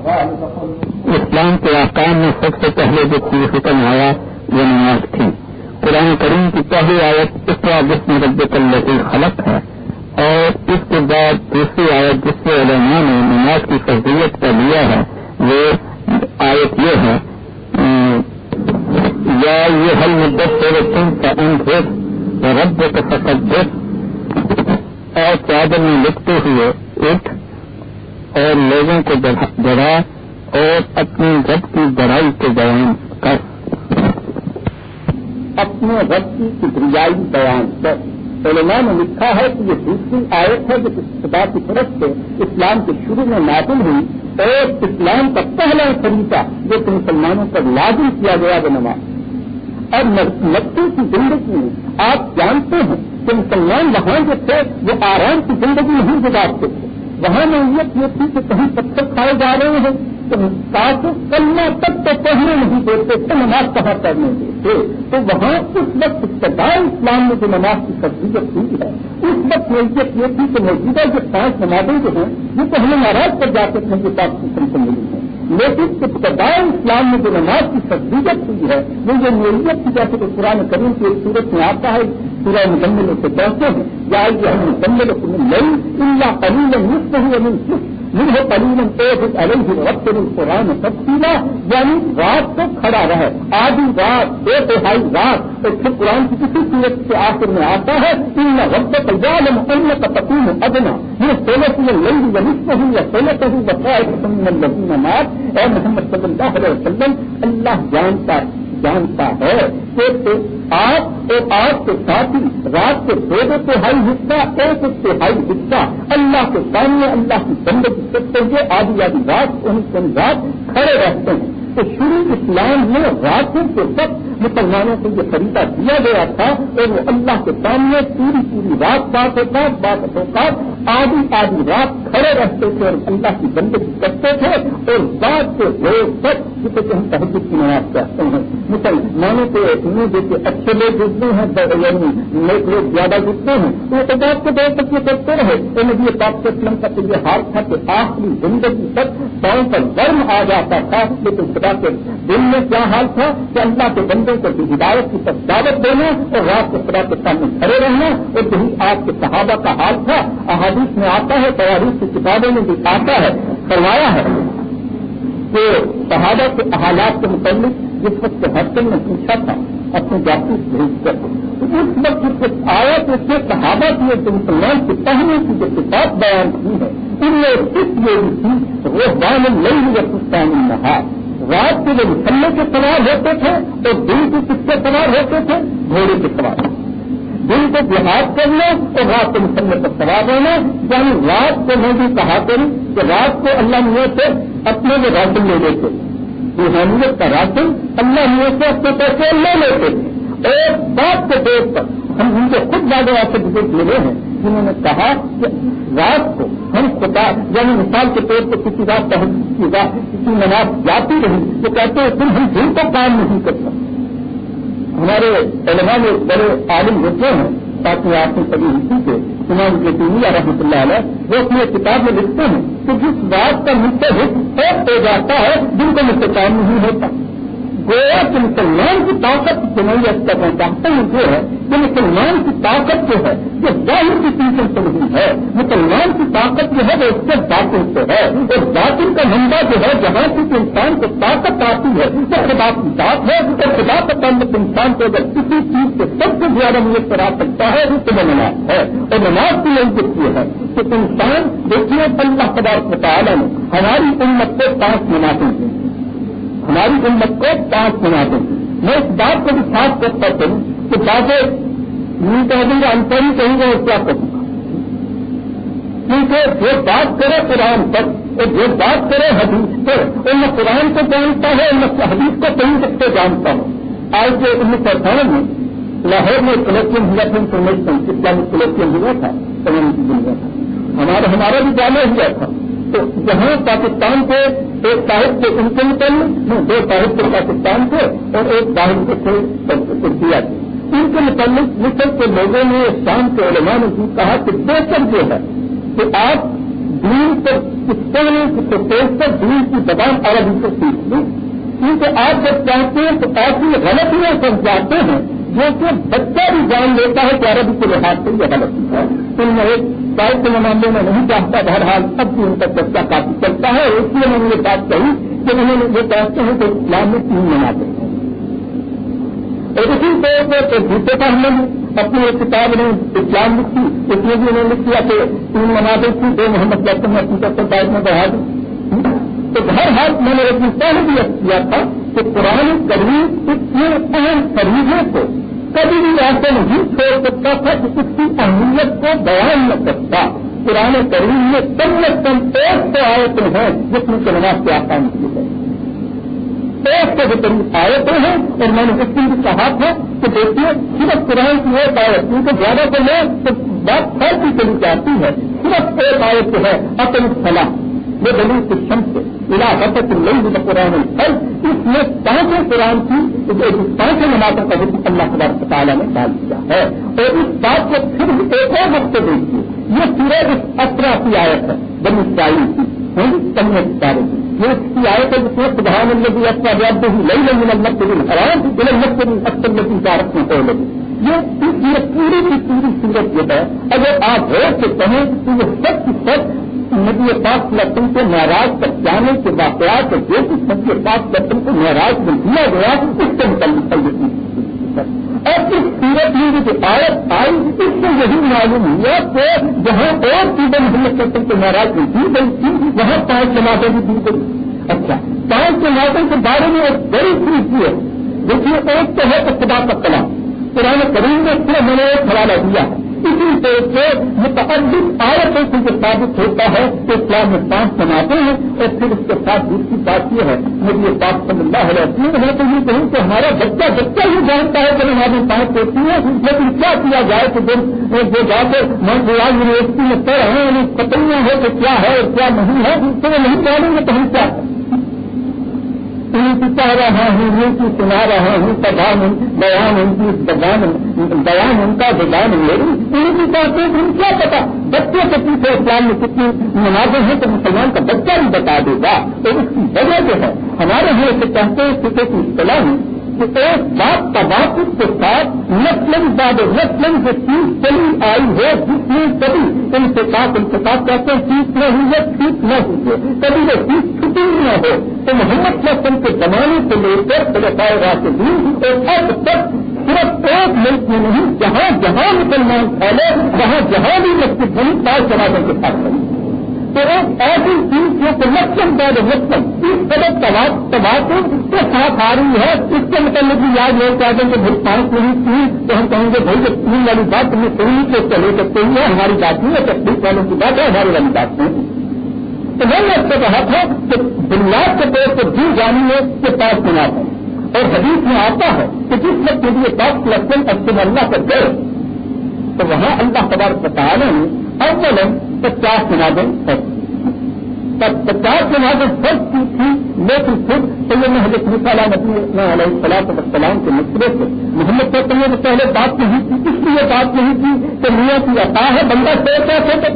اسلام کے آکام میں سب سے پہلے جو چیز حکم آیا وہ نماز تھی۔ قرآن کریم کی پہلی آیت اس طرح جس میں رب التی خلق ہے اور اس کے بعد دوسری آیت جس سے علماء نے نماز کی فضیت کا لیا ہے، وہ آیت یہ ہے، یا یہ حل مدت سے تم کا ان رب کا فقط اور چادر میں لکھتے ہوئے اٹھ اور لوگوں کو بڑھا اور اپنی رب کی بڑائی کے بیان کر۔ اپنے رب کی کبریائی بیان کر۔ علماء نے لکھا ہے کہ یہ دوسری آیت ہے جو خدا کی طرف سے اسلام کے شروع میں نازل ہوئی اور اسلام کا پہلا طریقہ جو کہ مسلمانوں پر لازم کیا گیا وہ نماز۔ اور مکے کی زندگی میں آپ جانتے ہیں کہ مسلمان وہاں جو تھے وہ آرام کی زندگی نہیں گزارتے تھے۔ وہاں نوعیت یہ تھی کہ کہیں پتھر کھائے جا رہے ہیں، تو کافی کلمہ تک تو پڑھنے نہیں دیتے تھے نماز کہاں پڑھنے دیتے؟ تو وہاں اس وقت ابتدائی اسلام میں جو نماز کی تصدیق ہوئی ہے، اس وقت نوعیت یہ تھی کہ موجودہ جو پانچ نمازیں جو ہیں، یہ تو ہمیں ناراض کر جاتے تھے جو پاک سسٹم سے ملی ہیں۔ لیکن ابتدائی اسلام میں جو نماز کی تصدیقت ہوئی ہے، وہ یہ نیت کی جیسے کہ قرآن کریم کی ایک صورت میں آتا ہے پورا مزمل سے کہتے ہیں، یا یہ ہم مزمل نہیں اللہ قلیل مفت ہوئی منہ قلیل ایک علیہ وقت قرآن تفصیلا یعنی رات کو کھڑا رہے، آدھی رات، دو تہائی رات اور پھر قرآن کی کسی صورت کے آخر میں آتا ہے، ان وقت تجال مکمل کا تقیم ادنا۔ یہ سولہ سے لنگ یا نصف ہوں یا سولہ سے ہوں بتایا لذین مات۔ اے محمد صلی اللہ علیہ وسلم، اللہ جانتا ہے۔ جانتا ہے کہ آپ اور آپ کے ساتھی رات کے دو دو تہائی حصہ، ایک تہائی حصہ اللہ کے سامنے، اللہ کی بندگی کرتے ہوئے آدھی آدھی رات ان رات کھڑے رہتے ہیں۔ تو شروع اسلام میں راتوں کے وقت مسلمانوں کو یہ خریدا دیا گیا تھا اور وہ اللہ کے سامنے پوری پوری رات بات ہوتا بات ہوتا، آدھی آدھی رات کھڑے رہتے تھے اور اللہ کی زندگی کرتے تھے اور رات کے روز تک جسے کہ ہم تحجد کی نماز کہتے ہیں۔ مسلمانوں کے انہیں دیکھے اچھے لوگ جتنے ہیں یعنی نیک لوگ زیادہ جتنے ہیں تو وہ بات کو دیر تک یہ کرتے رہے۔ انہیں یہ پاک اسلم کا تو یہ حال تھا کہ آخری زندگی تک پاؤں پر گرم آ جاتا تھا، لیکن خدا کے دل میں کیا حال تھا کہ اللہ کے بندوں کو ہدایت کی سب دعوت دینا اور رات کے خدا کے سامنے کھڑے رہنا اور یہی آپ کے صحابہ کا حال تھا۔ احادیث میں آتا ہے تیاری کی کتابوں میں بھی آتا ہے کروایا ہے کہ صحابہ کے حالات کے متعلق جس وقت حسن نے پوچھا تھا، اپنے جاسوس بھیج کر اس وقت جس آیا تو اس نے صحابہ کی ایک مسلمان کے پہلے کی جو کتاب بیان کی ہے، ان میں صرف یہ بھی تھی وہ بان نہیں ہوئے نہا رات کے جو مسلے کے سوار ہوتے تھے تو دن کے کس کے سوار ہوتے تھے گھوڑے کے سوار۔ دن کو جہاد کرنا اور رات کے مسلے پر سوار ہونا یعنی رات کو میں بھی کہا کروں کہ رات کو اللہ میاں سے اپنے میں راشن لے لیتے۔ روحانیت کا راشن اللہ میاں سے اپنے پیسے لے لیتے۔ تھے ایک بات کے دیکھ پر ہم ان کو خود زیادہ ایسے بزرگ ملے ہیں جنہوں نے کہا کہ رات کو ہم خدا یعنی مثال کے طور پر کسی رات کی کسی نماز جاتی رہی، تو کہتے ہیں، تم ہم دن کو کام نہیں کر سکتے ہمارے علماء میں بڑے عالم ہوتے ہیں تاکہ آپ نے کبھی اسی سے سمان کے رحمۃ اللہ علیہ، وہ اپنی کتاب میں لکھتے ہیں کہ جس بات کا مجھ سے ہو جاتا ہے، جن کو مجھ سے کام نہیں ہوتا۔ گویا کہ مسلمان کی طاقت جو میں چاہتا ہوں جو ہے کہ مسلمان کی طاقت جو ہے جو ظاہر کی ٹیچر سے نہیں ہے۔ مسلمان کی طاقت جو ہے، وہ اس سے باطن سے ہے۔ اور باطن کا نمبر جو ہے، جہاں سے انسان کو طاقت آتی ہے، وہ خدا کی بات ہے۔ اور خدا کا تعلق انسان کو اگر کسی چیز سے سب سے زیادہ نیت پر آ سکتا ہے تو وہ نماز ہے۔ اور نماز کی یہی دکھتی ہے کہ انسان دیکھیے، اللہ پدارت تعالیٰ نے ہماری امت کو پانچ نمازیں دی۔ ہماری امت کو پانچ بنا دیں۔ میں اس بات کو بھی خاص کرتا ہوں کہ تاکہ یوں کہہ دوں گا انتر ہی کہیں گے اور کیا کروں گا؟ کیونکہ جو بات کرے قرآن پر اور جو بات کرے حدیث پر، اور میں قرآن کو جانتا ہوں اور میں حدیث کو کہیں تک سے جانتا ہوں آج کے انیس سو اٹھارہ میں لاہور میں کلیکشن ہوا تھا، انفارمیشن اسلامک کلیکشن ہوا تھا؟ کمیونٹی دنیا تھا ہمارا ہمارا بھی جانا ہوا تھا تو جہاں پاکستان کے ایک صاحب کے ان کے دو صاحب کے پاکستان کے اور ایک باہر کے تھے دیا۔ ان کے متعلق مصر کے لوگوں نے شام کے علماء نے کہا کہ بہتر جو ہے کہ آپ دین کو کہنے کی کوشش کر دین کی زبان عربی کو سیکھ لوں کیونکہ آپ جب چاہتے ہیں تو ایسی غلطیاں سمجھاتے ہیں۔ جو کہ بچہ بھی جان لیتا ہے کہ عربی کے لحاظ سے یہ غلط ہے۔ ان میں ایک کے معاملے میں نہیں چاہتا، بہرحال اب بھی ان کا چرچا کافی چلتا ہے۔ اس لیے میں نے یہ بات کہی کہ انہوں نے یہ کہتے ہیں کہ اسلام میں تین مناتے ہیں۔ اور اسی طور پر ایک دوسرے کا ہم نے اپنی ایک کتاب نے اسلام لکھی، اس میں بھی انہوں نے لکھ کہ تین مناتے تھی دو محمد جیسے میں اپنی طرف میں بڑھا دی۔ تو ہر حال میں نے ایک پہلے بھی کیا تھا کہ قرآن کریم اتنے اہم طریقے کو کبھی بھی ایسے نہیں چھوڑ سکتا تھا کہ اس کی اہمیت کو بیان نہ سکتا قرآن کریم میں کم از کم ایک تو آیتیں ہیں جس میں کہ نماز کے آسان کی ہے۔ ایک سے بھی قریب آیتیں ہیں، اور میں نے اس دن بھی کہا تھا کہ دیکھیے، صرف قرآن کی ایک آیت، کیونکہ زیادہ تر لوگ تو بات پھیل کی چلی جاتی ہے۔ صرف ایک آیت ہے اپنی سلام وہ دلیل کی شم سے؟ علاقت نہیں بھی قرآن پھل اس میں پانچوں قرآن کی پانچوں نمازوں کا حکم اللہ خبر تعالیٰ نے ڈال دیا ہے۔ اور اس بات کو پھر ایک اور وقت دیکھیے۔ یہ سورج اطرا کی آیت ہے، بنی اسرائیل کی۔ کمیت ستارے کی یہ اس کی آیت ہے جس میں سدھان الدی اطرا جب بھی لئی لیں گے مسجد حرام بلن مسجد اکثر میں تجارت میں پہلے یہ پوری کی پوری سورت یہ ہے، اگر آپ غور سے کہیں تو یہ سب کی سب نبی پاک لطن کے معراج تک جانے کے واقعات جو کچھ نبی پاک لطن کو معراج میں دیا گیا، اس کے متعلق اور اس سیرت میں جو آیت آئی، اس سے یہی معلوم ہوا کہ جہاں اور چیزیں محمد لطن کے معراج میں دی گئی تھی وہاں پانچ جماعتیں بھی دی گئی۔ اچھا پانچ جماعتوں کے بارے میں ایک بڑی چیز ہے۔ دیکھیے، ایک تو ہے خدا کا کلام۔ پرانے کریم میں صرف میں نے ایک حوالہ دیا۔ ہے اسی طور سے متعدد آیتوں سے ثابت ہوتا ہے کہ اسلام میں پانچ سناتے ہیں اور پھر اس کے ساتھ دوسری بات یہ ہے مجھے یہ بات صلی اللہ علیہ وسلم ہے تو یہ کہوں کہ ہمارا بچہ بچہ ہی جانتا ہے کہ ہماری پانچ ہوتی ہیں لیکن کیا کیا جائے کہ جو جا کے میں گویا یونیورسٹی میں پڑھ رہے ہیں پتہ ہو کہ کیا ہے اور کیا نہیں ہے، تو وہ نہیں جانیں گے تو ہم کیا کریں؟ ان کی کہہ رہا ہوں ان کی سنا رہا ہوں پدھان بیان ان کی بیان ان کا زبان میری ان کی باتیں ان کیا پتا؟ بچے کے پیچھے اسلام میں کتنی نمازیں ہیں تو مسلمان کا بچہ بھی بتا دے گا۔ تو اس کی وجہ جو ہے، ہمارے یہاں سے کہتے ہیں کہ کی اصطلاح ایک بات تباہ کے ساتھ نسلم زیادہ نسلم سے چیز چلی آئی ہے، جس میں کبھی ان کے ساتھ ان کے ساتھ کہتے ہیں چیز نہ ہوئی ہے ٹھیک نہ ہوئی ہے۔ کبھی وہ چیز چھٹی نہ ہو۔ تو محمد نسل کے زمانے سے لے کر خلفائے راشدین اور اب تک صرف ایک ملک میں نہیں، جہاں جہاں مسلمان پھیلے، وہاں جہاں بھی مسجد بنی پانچ جماعتوں کے ساتھ بنی۔ تو ایک ایسی چیز جو کہ مسلم بعد مسلم اس قدر تباہ کے ساتھ آ رہی ہے، اس کے متعلق بھی یاد لوگ کہتے ہیں کہ بھائی پانچ نہیں تو ہم کہیں گے بھائی جب تین والی بات تمہیں صحیح سے چلے سکتے ہیں ہماری بات نہیں ہے تکلیف والوں کی بات ہے، ہماری والی بات نہیں تو میں نے اس سے کہا تھا کہ بنیاد کے طور پر جی جانی ہے کہ پانچ مناف ہے اور حدیث میں آتا ہے کہ جس وقت کے لیے پاک لفظ اکثر اللہ کر گئے۔ تو وہاں اللہ تبار بتا رہے ہیں اول پچاس مناظر فرض پچاس مناظر فرض کی تھی لیکن پھر سید محمد مثال علیہ السلام السلام کے مسئلے سے محمد صاحب نے پہلے بات نہیں تھی، اس لیے بات نہیں تھی کہ میاں کی عطا ہے، بندہ سو کیسے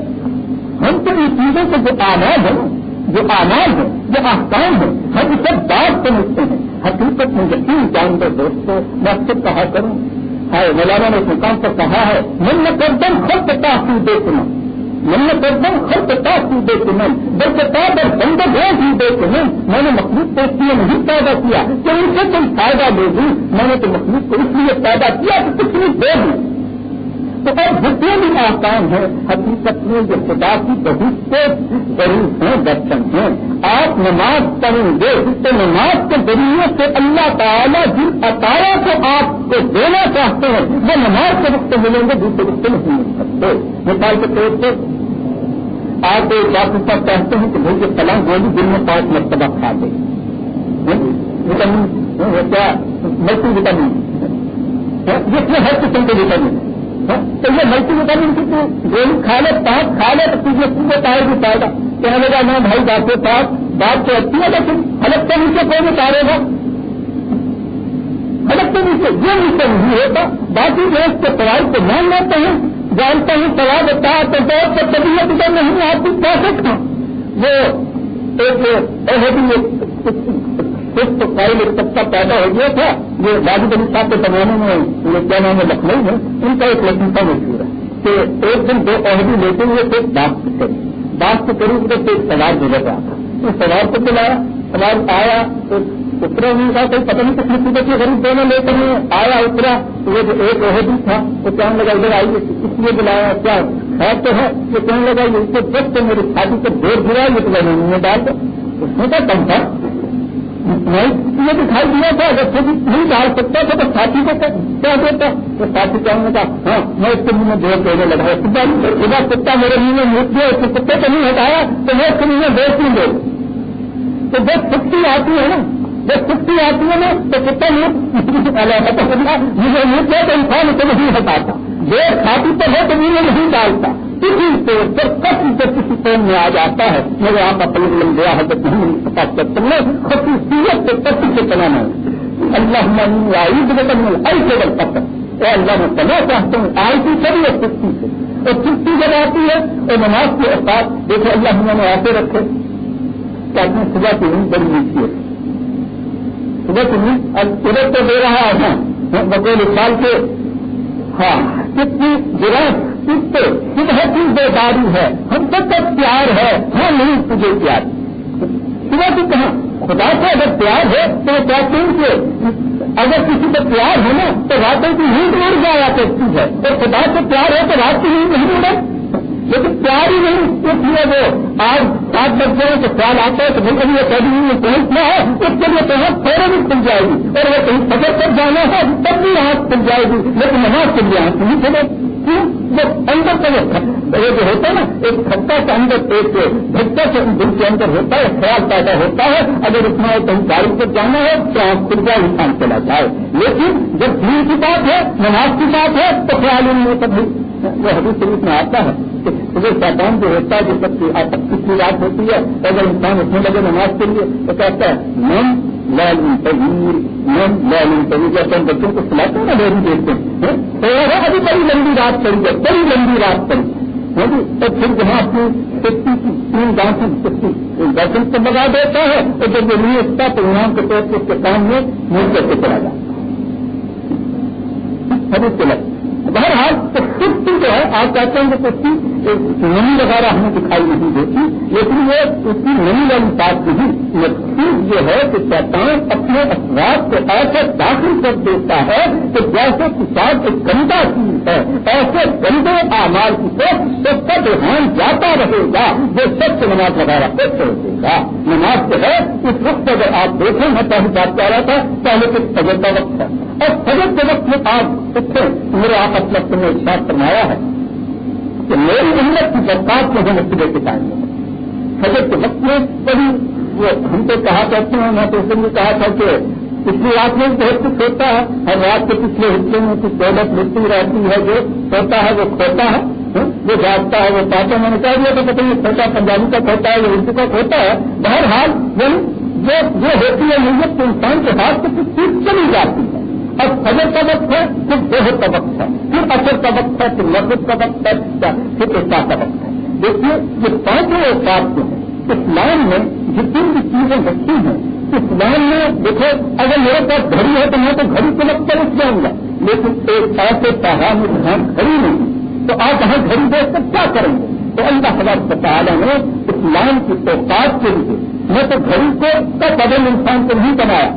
ہم تو ان چیزوں سے جو آماد ہیں، جو آماد ہے جو آسان ہے ہم سب بات سمجھتے ہیں۔ حقیقت میں یقین جان کر دوستوں میں سب کہا کروں ہے مولانا نے اس مقام پر کہا ہے، من کردم خود تاثیر دے سنا ہر کردم خود تاثیر دے سنا بلکہ تابر بندر ہے ہی دے سنا میں نے مخلوق کو اس لیے نہیں پیدا کیا کہ ان سے کوئی فائدہ لے دوں میں نے تو مخلوق کو اس لیے پیدا کیا کہ کچھ نہیں دے دوں تو اب بھی آسان ہیں حقیقت میں جو خدا کی بہت سے ضرور ہیں درشن ہیں۔ آپ نماز پڑھیں گے تو نماز کے ذریعے سے اللہ تعالیٰ جن اطاروں کو آپ کو دینا چاہتے ہیں، وہ نماز کے وقت ملیں گے، دوسرے وقت نہیں مل سکتے۔ مثال کے طور پر آپ ایک ڈاکٹر صاحب کہتے ہیں کہ بھائی یہ فلاں گولی دن میں پانچ مرتبہ کھا دے۔ ہاں جی؟ وٹامن ہاں جی، کیا؟ Multivitamin. ہاں، جس میں ہر قسم کے وٹامن۔ تو یہ ملٹی وٹامن کی تو گولی کھا لے پانچ کھا لے تو تجھے پورے پائے گی پائے گا کہنے لگا نا بھائی ڈاکٹر صاحب بات تو اچھی ہے لیکن حلق کے نیچے کوئی نہیں اتارے گا حلق کے نیچے یہ نیچے نہیں ہوتا باقی جو اس کے پڑھائی کو مان لیتے ہیں جانتا ہوں سوال ہوتا ہے تو بہت سے طبیعت ادھر نہیں آپ کی کیسے کھا وہ ایک فائل ایک سب پیدا ہو گیا تھا یہ راجو بلی صاحب کے زمانے میں یہ کیا نام ہے لکھنؤ میں ان کا ایک لطیفہ مشہور ہے کہ ایک دن دو عہدی لیتے ہوئے تھے بات کری بات کے قریب سے ایک سوال گزر رہا تھا۔ اس سوال کو بلایا سوال آیا، تو اترا نہیں تھا، کوئی پتہ نہیں کس مصیبت کے غریب دونوں لے کر آیا، اترا، تو وہ جو ایک عہدی تھا، وہ کہنے لگا، ادھر آئیے اس لیے بلایا، کیا ہے تو ہے؟ یہ کہنے لگا، یہ اس کو جب سے میری شادی کو دیر گرا یہ تو میں ڈال دو۔ اس میں کیا کم تھا؟ یہ دکھائی دیا تھا، اگر خود نہیں ڈال سکتا تھا تو ساتھی کو کیا دیتا تو ساتھی کہنے کا ہاں میں اس کے منہ میں دور دینے لگا۔ ادھر کتا میرے منہ میں موت دیا اس کو کتے کو نہیں ہٹایا، تو میں اس کے منہ میں دوست نہیں دے تو جب چھٹی آتی ہے نا، جب چھٹی آتی ہے نا، تو کتا مجھے موت دیا تو انسان اسے نہیں ہٹاتا۔ دیر کھاتی تو ہے تو منہ میں نہیں ڈالتا۔ کسی سے جب کسی سے کسی فون میں آ جاتا ہے میرے آپ اپنے لم گیا ہے تو نہیں پتا تم نے خصوصیت سے کسی سے چلانا ہے اللہ آئی تو آئی سے بل پتہ اے اللہ، میں کرنا چاہتا ہوں آئی کی سبھی اور چھٹی سے۔ اور چھٹی جب آتی ہے، اور نماز کے ساتھ دیکھو اللہ ہم نے ایسے رکھے۔ کہ اپنی صبح کی نیند بڑی نیچی ہے؟ صبح کی نیند ادھر تو دے رہا ہے ہاں، بقول سال کے ہاں کتنی گراس پہ سے صبح کی بیداری ہے ہم سب کا پیار ہے ہاں نہیں، تجھے پیار۔ تمہیں کی کہاں؟ خدا سے اگر پیار ہے، تو وہ پیار ہیں اگر کسی کو پیار ہو نا تو راتوں کی نیند اڑ جایا کرتی ہے۔ اور خدا سے پیار ہے، تو رات کی نیند نہیں اڑے لیکن پیار ہی نہیں، اس لیے وہ آج سات بج گئے تو خیال آتا ہے تو وہ کبھی یہ میں پہنچنا ہے، اس کے لیے کہاں فوراً بھی کھل جائے گی۔ اور وہ کہیں سفر پر جانا ہے، تب بھی آنکھ کھل جائے گی۔ لیکن نماز کے لیے آنکھ نہیں کھلے اندر کا وہ جو ہوتا ہے نا، ایک خطہ کے اندر، ایک بھٹا کے دل کے اندر ہوتا ہے خیال پیدا ہوتا ہے۔ اگر اس میں کہیں گاڑی پر جانا ہے، تو آپ خود جائے انسان چلا جائے۔ لیکن جب دین کی بات ہے، نماز کی بات ہے، تو خیال ان میں سب وہ حدیث شریف میں آتا ہے کہ شیطان جو ہوتا ہے، جو سب کی کتنی رات ہوتی ہے، اگر انسان اٹھنے لگے نماز کے لیے، تو کہتا ہے، من لال تغیر من لال تغیر جیسے ہم بچوں کو سلاتے ہیں نا ڈیری دیکھتے ہیں ہاں؟ تو ابھی بڑی لمبی رات پڑی ہے، بڑی لمبی رات پڑی ہاں جی؟ تو پھر جہاں اپنی سکتی کی تین گاؤں کی سکتی درشن کو لگا دیتا ہے، تو جب یہ نہیں اٹھتا، تو یہاں کے طور پر اس کے کام میں مل کر کے چلا جاتا ہے۔ بہرحال تو سکتی جو ہے آپ کہتے ہیں کہ کشتی نمی وغیرہ ہمیں دکھائی نہیں دیتی، لیکن یہ اس کی نمی والی بات نہیں مقصود یہ ہے کہ شیطان اپنے اخبار کو ایسے داخل کر دیتا ہے کہ جیسے کسان ایک گندا چیز ہے، ایسے گندے آمار کی طرف سب کا دھیان جاتا رہے گا جو سب سے نماز وغیرہ کو چھوڑ دے گا۔ نماز جو ہے، اس وقت اگر آپ دیکھیں، میں پہلی بات کہہ رہا تھا، پہلے کچھ فجر کا وقت ہے۔ اور فجر کے وقت میں آپ اٹھے میرے آپ اپنا تمہیں ارشاد فرمایا ہے کہ میری محنت کی برکات جو ہے صبح کے ٹائم میں کے وقت میں کبھی وہ ہم تو کہا کرتے ہیں، میں تو اس نے کہا تھا کہ پچھلی رات میں بہت کچھ ہوتا ہے، ہر رات کے پچھلے حصے میں کچھ دولت ملتی رہتی ہے، جو ہوتا ہے وہ کھوتا ہے جو جاگتا ہے وہ پاتا میں نے کہہ دیا تو پتہ نہیں پنجابی کا کھوتا ہے، یا اردو کا کھوتا ہے۔ بہرحال یعنی وہ جو ہوتی ہے محنت تو انسان کے ہاتھ سے کچھ چیز چلی جاتی ہے۔ اب فجر کا وقت ہے، پھر بہت کا وقت ہے، پھر اثر کا وقت ہے، پھر مسجد کا وقت ہے، پھر ایسا کا وقت ہے۔ دیکھیے یہ پانچوں اوقات جو ہیں، اسلام میں جتنی بھی چیزیں رکھی ہیں، اسلام میں دیکھو، اگر میرے پاس گھڑی ہے تو میں تو گھڑی کے وقت پر اٹھ جاؤں گا، لیکن ایک ایسے پہاڑ میں جہاں گھڑی نہیں تو آپ وہاں گھڑی دیکھ کر کیا کریں گے؟ تو اللہ خبر تعالیٰ نے اسلام کی توقات کے لیے میں تو گھڑی کو کا قدم انسان کو نہیں بنایا۔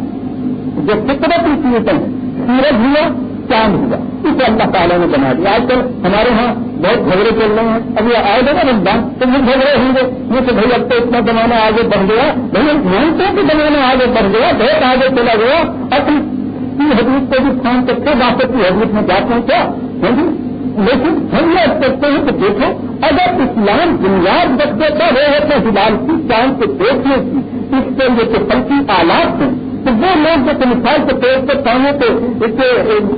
جو فطرت کی چیزیں ہیں سورج ہوا، چاند ہوا۔ اسے اللہ تعالیٰ نے بنا دیا۔ آج کل ہمارے ہاں بہت جھگڑے چل رہے ہیں۔ ابھی آئے گا نا رمضان، تو وہ جھگڑے ہوں گے۔ یہ کہ بھائی اب تو اتنا زمانہ آگے بڑھ گیا۔ بھائی مانتے کہ زمانہ آگے بڑھ گیا، بہت آگے چلا گیا۔ اپنی حدیث کو بھی کھان سکتے واپس کی حدیث میں جاتے ہیں کیا؟ ہاں جی۔ لیکن ہم یہ کرتے ہیں کہ دیکھو اگر اسلام بنیاد رکھ دیتا وہ ہے تو ہلال کی چاند کو دیکھنے کی، اس کے لیے تو پلکی آلات ہیں تو وہ لوگ جو مثال کے طور پر کاموں کے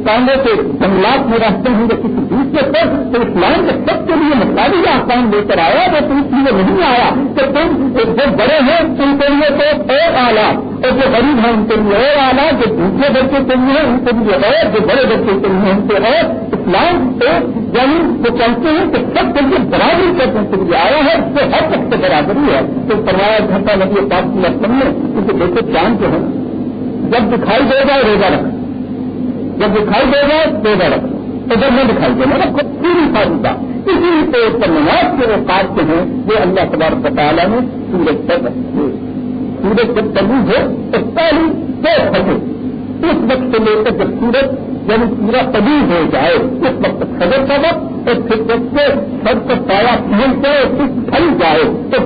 کاموں کے جنگلات میں رہتے ہیں، یا کسی دوسرے پر، تو اسلام کے سب کے لیے مثالی آسان لے کر آیا وہ تو اس لیے نہیں آیا کہ تم جو بڑے ہیں، ان کے لیے تو اور آلات اور جو غریب ہیں، ان کے لیے اور آلات جو دوسرے بچے کے لیے ان کے لیے اور، جو بڑے بچے کے لیے ان کے اور۔ اسلام ایک یعنی وہ کہتے ہیں کہ سب کے لیے برابری کرنے کے لیے آیا ہے اس سے ہر سب سے برابری ہے۔ تو فرمایا، گھنٹہ نبی پاک کی اپن میں کیونکہ دیکھو چاند جو ہے جب دکھائی دے گا، روزہ رکھ۔ جب دکھائی دے گا، روزہ رکھ۔ تو جب میں دکھائی دے گا نا پوری ساری بات اسی طور پر نماز کے وہ کاٹ ہیں وہ اللہ تبار تعالیٰ نے سورج پر رکھے۔ سورج جب چلو ہو، تو پہلی دو پھٹے اس وقت سے لے کر جب سورج جب پورا کبھی ہو جائے، اس وقت خبر کا وقت، اور پھر جب سے سب کو پایا پہن جائے پھر پھل جائے، تو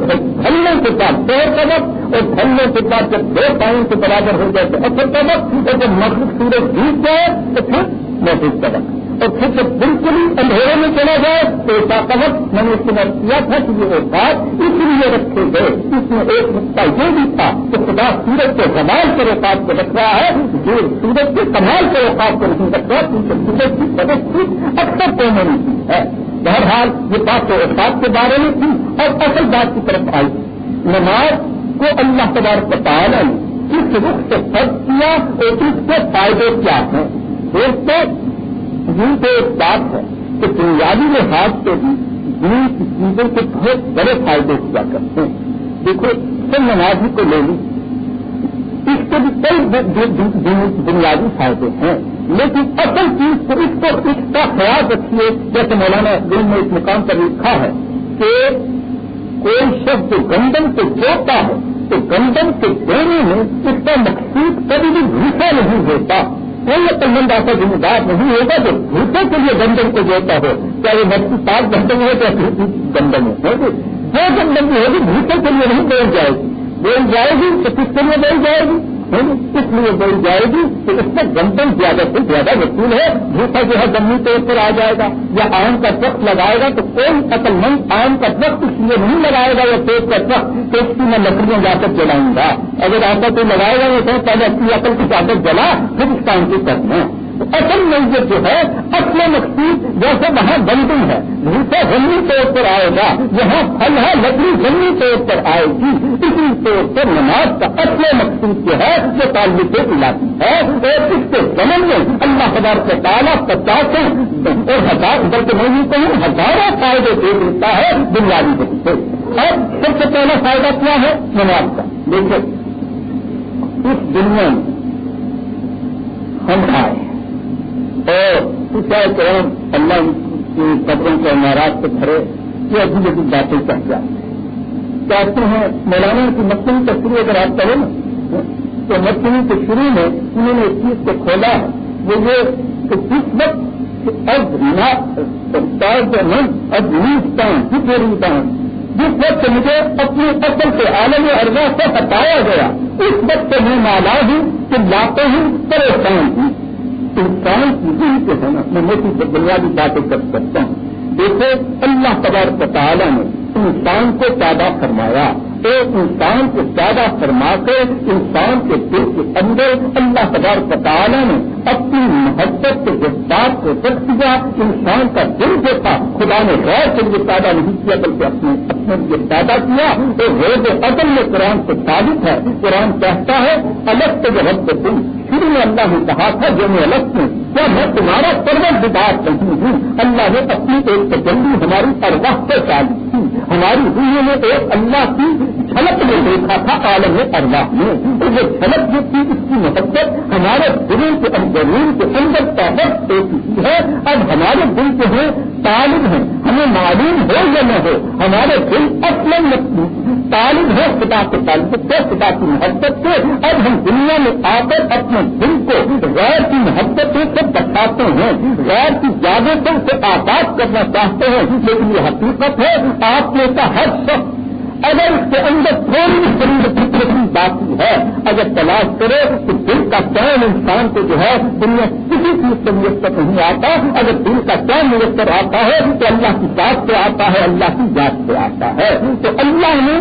پھلنے کے بعد پیر کا وقت اور پھلنے کے بعد جب دو پانی کے برابر ہو جائے تو اثر کا وقت اور جب مغرب سورج جیت جائے تو پھر محسوس کا وقت اور پھر جب بالکل ہی اندھیرے میں چلا جائے تو ایسا وقت میں نے استعمال کیا تھا کہ یہ اوقات اس لیے رکھے گئے اس میں ایک نقطہ یہ بھی تھا کہ خدا سورج کے کمال کے اوقات کو رکھ رہا ہے۔ جو سورج کے کمال کے اوقات کو نہیں رکھ رہا کیونکہ سورج کی مدد کی اکثر قوموں کی ہے۔ بہرحال یہ بات تو اوقات کے بارے میں تھی اور اصل بات کی طرف آئی۔ نماز کو اللہ تبارک تعالیٰ نے کس رخ سے فرض کیا اور اس کے فائدے کیا ہیں؟ دوستوں دین تو ایک بات ہے کہ بنیادی لحاظ سے بھی دین کی چیزوں کے بہت بڑے فائدے کیا کرتے ہیں۔ دیکھو سب نمازی کو لے لی اس کے بھی کئی بنیادی فائدے ہیں۔ لیکن اصل چیز کو اس کو اس کا خیال رکھیے، جیسے مولانا دن نے اس مقام پر لکھا ہے کہ کوئی شخص جو گندم کو جوتا ہے، تو گندم کے دینے میں اس کا مقصود کبھی بھی بھوسا نہیں ہوتا۔ کوئی مند ایسا ذمہ دار نہیں ہوگا جو بھوسے کے لیے گندم کو جوڑتا ہو۔ چاہے مرسی سات گندم ہو چاہے گندم جی۔ ہوگی جو گندم ہوگی بھوسے کے لیے نہیں بول جائے گی۔ بول جائے گی تو کس کے لیے بول جائے گی؟ اس لیے بڑھ جائے گی کہ اس میں گندم زیادہ سے زیادہ وصول ہے، جھوٹا جو ہے گمی طور پر آ جائے گا یا آم کا وقت لگائے گا، تو کوئی قتل مند آم کا وقت اس لیے نہیں لگائے گا یا پیٹ کا وقت تو اس کی میں لکڑیاں جا کر جلاؤں گا؟ اگر ایسا کوئی لگائے گا تو پہلے اپنی عقل کی جاکر جلا، پھر اس کام کی کرنا اصل منظر جو ہے، اصل مقصود جیسے وہاں بندی ہے۔ بھوسا زمین طور پر آئے گا، یہاں پھل ہے لکڑی زمین طور پر آئے گی۔ اسی طور پر نماز کا اصل مقصود جو ہے وہ تعلق علاقی ہے، اور اس کے زمن میں اللہ خبر سے تعالیٰ پچاسوں اور ہزار بلکہ میں نہیں کہوں، ہزاروں فائدے دے دیتا ہے بنیادی طور سے اور سب سے پہلا فائدہ کیا ہے؟ نماز کا۔ دیکھیں، اس دنیا میں ہم آئے اور چاہے کہ ہم اللہ کی قبروں کے ناراض سے کھڑے، یہ ابھی ابھی باتیں کہہ ہیں کہتے ہیں، مولانا کی مکمل کا شروع اگر آپ کریں نا، تو مکمل کے شروع میں انہوں نے اس چیز کو کھولا ہے، وہ یہ کہ جس وقت اب من اب نیستان جتنے جس وقت مجھے اپنی فصل کے عالم اروا سے ہٹایا گیا، اس وقت میں مالا ہوں کہ لاتے ہوں، پریشان ہوں۔ انسان کی دل کے ہے میں موٹی سے بنیادی باتیں کر سکتا ہوں۔ دیکھو، اللہ تبارک تعالیٰ نے انسان کو پیدا فرمایا۔ ایک انسان کو پیدا فرما کر انسان کے دل کے اندر اللہ تبار تعالیٰ نے اپنی محبت کے جذبات کو رکھ دیا۔ انسان کا دل جو تھا، خدا نے غیر کے لیے پیدا نہیں کیا، بلکہ اپنے اپنے لیے پیدا کیا۔ تو روز عدل میں قرآن سے ثابت ہے، قرآن کہتا ہے الگ سے جو رب تم شروع میں اللہ نے کہا تھا جو میں الگ ہوں کیا میں تمہارا سرور بدار نہیں ہوں۔ اللہ نے اپنی ایک تجلی ہماری ارواح سے چالی کی ہماری روحوں میں ایک اللہ کی جھلک میں دیکھا تھا عالم ارواح میں۔ اور وہ جھلک جو تھی، اس کی محبت ہمارے دلوں کے اندرون کے اندر طاقت ہو چکی ہے، اب ہمارے دل جو ہے طالب ہیں۔ ہمیں معلوم ہو یا نہ ہو، ہمارے دل اصل طالب ہے خدا کے تعلق سے، خدا کی محبت سے۔ اب ہم دنیا میں آ کر اپنے دل کو غیر کی محبتوں سے بچاتے ہیں۔ غیر کی تر سے آباد کرنا چاہتے ہیں، لیکن یہ حقیقت ہے، آپ نے ہر شخص اگر اس کے اندر تھوڑی شریر فکر کی بات ہے، اگر تلاش کرے تو دل کا چین انسان کو جو ہے دنیا کسی چیز سے میسر نہیں آتا، اگر دل کا چین میسر آتا ہے تو اللہ کی بات سے آتا ہے، اللہ کی یاد سے آتا ہے۔ تو اللہ نے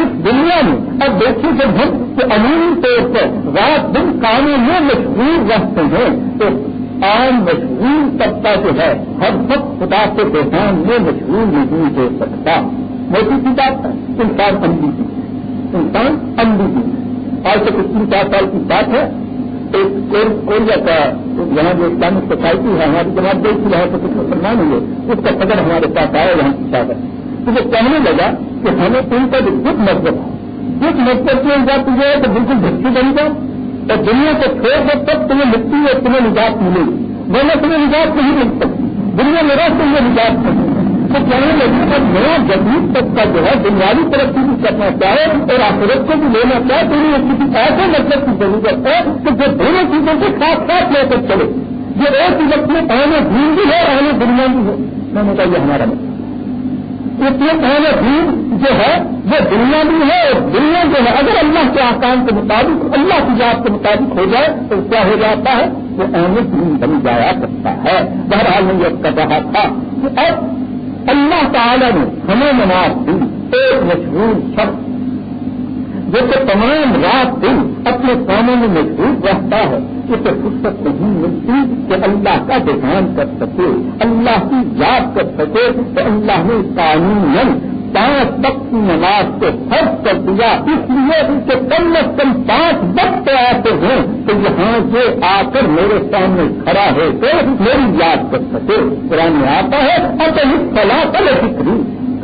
اس دنیا میں اب دیکھیے جب ہم کہ عمومی طور پر رات دن کاموں میں مشہور رہتے ہیں، تو عام مشہور طبقہ جو ہے، ہر وقت خدا کے بہان میں مشہور نہیں ہو سکتا۔ موٹی سی بات ہے انسان اندھی کی۔ انسان اندھی کی آج سے کچھ تین چار سال کی بات ہے۔ ایک کوریا کا یہاں جو اسلامک سوسائٹی ہے، ہماری جماعت دیکھ کی رہا تو کچھ مسلمان ہوئے، اس کا قدر ہمارے پاس آیا یہاں پوچھا ہے۔ تو وہ کہنے لگا کہ ہمیں ان کا جو دکھ مذہب ہے جس مذہب کی بات تجھے ہے تو بالکل دھکی بن جاؤ۔ اور دنیا کو چھوڑ دو تب تمہیں ملتی ہے تمہیں نجات ملے گی۔ میں تمہیں نجات نہیں مل سکتی۔ دنیا میں رہ تمہیں نجات نہیں تو کہنے لگے کہ نیا جدید تک کا جو ہے دنیاوی ترقی بھی کرنا چاہے اور آخرت کو بھی لینا چاہے تو انہیں کسی ایسے مطلب کی ضرورت ہے کہ جو دونوں چیزوں کے ساتھ ساتھ لے کر چلے۔ یہ ایک وقت میں اہم دین بھی ہے اہم دنیا بھی ہے۔ میں نے کہا یہ ہمارا مطلب۔ اس لیے اہم دین جو ہے، وہ دنیا بھی ہے اور دنیا جو ہے، اگر اللہ کے آکام کے مطابق، اللہ کی ذات کے مطابق ہو جائے، تو کیا ہو جاتا ہے؟ وہ اہم دین بن جایا کرتا ہے۔ بہرحال میں یہ کر رہا تھا کہ اب اللہ تعالی نے ہمیں نماز دی، ایک مشہور شخص جو کہ تمام رات دن اپنے کاموں میں مضبوط رہتا ہے، اسے فرصت نہیں ملتی کہ اللہ کا دھیان کر سکے، اللہ کی یاد کر سکے کہ اللہ نے قانون پانچ وقت کی نماز کو فرض کر دیا، اس لیے کہ کم از کم پانچ وقت آتے ہیں تو یہاں سے آ کر میرے سامنے کھڑا ہو کے میری یاد کر سکے۔ قرآن میں آتا ہے اب اس فلاح کر فکری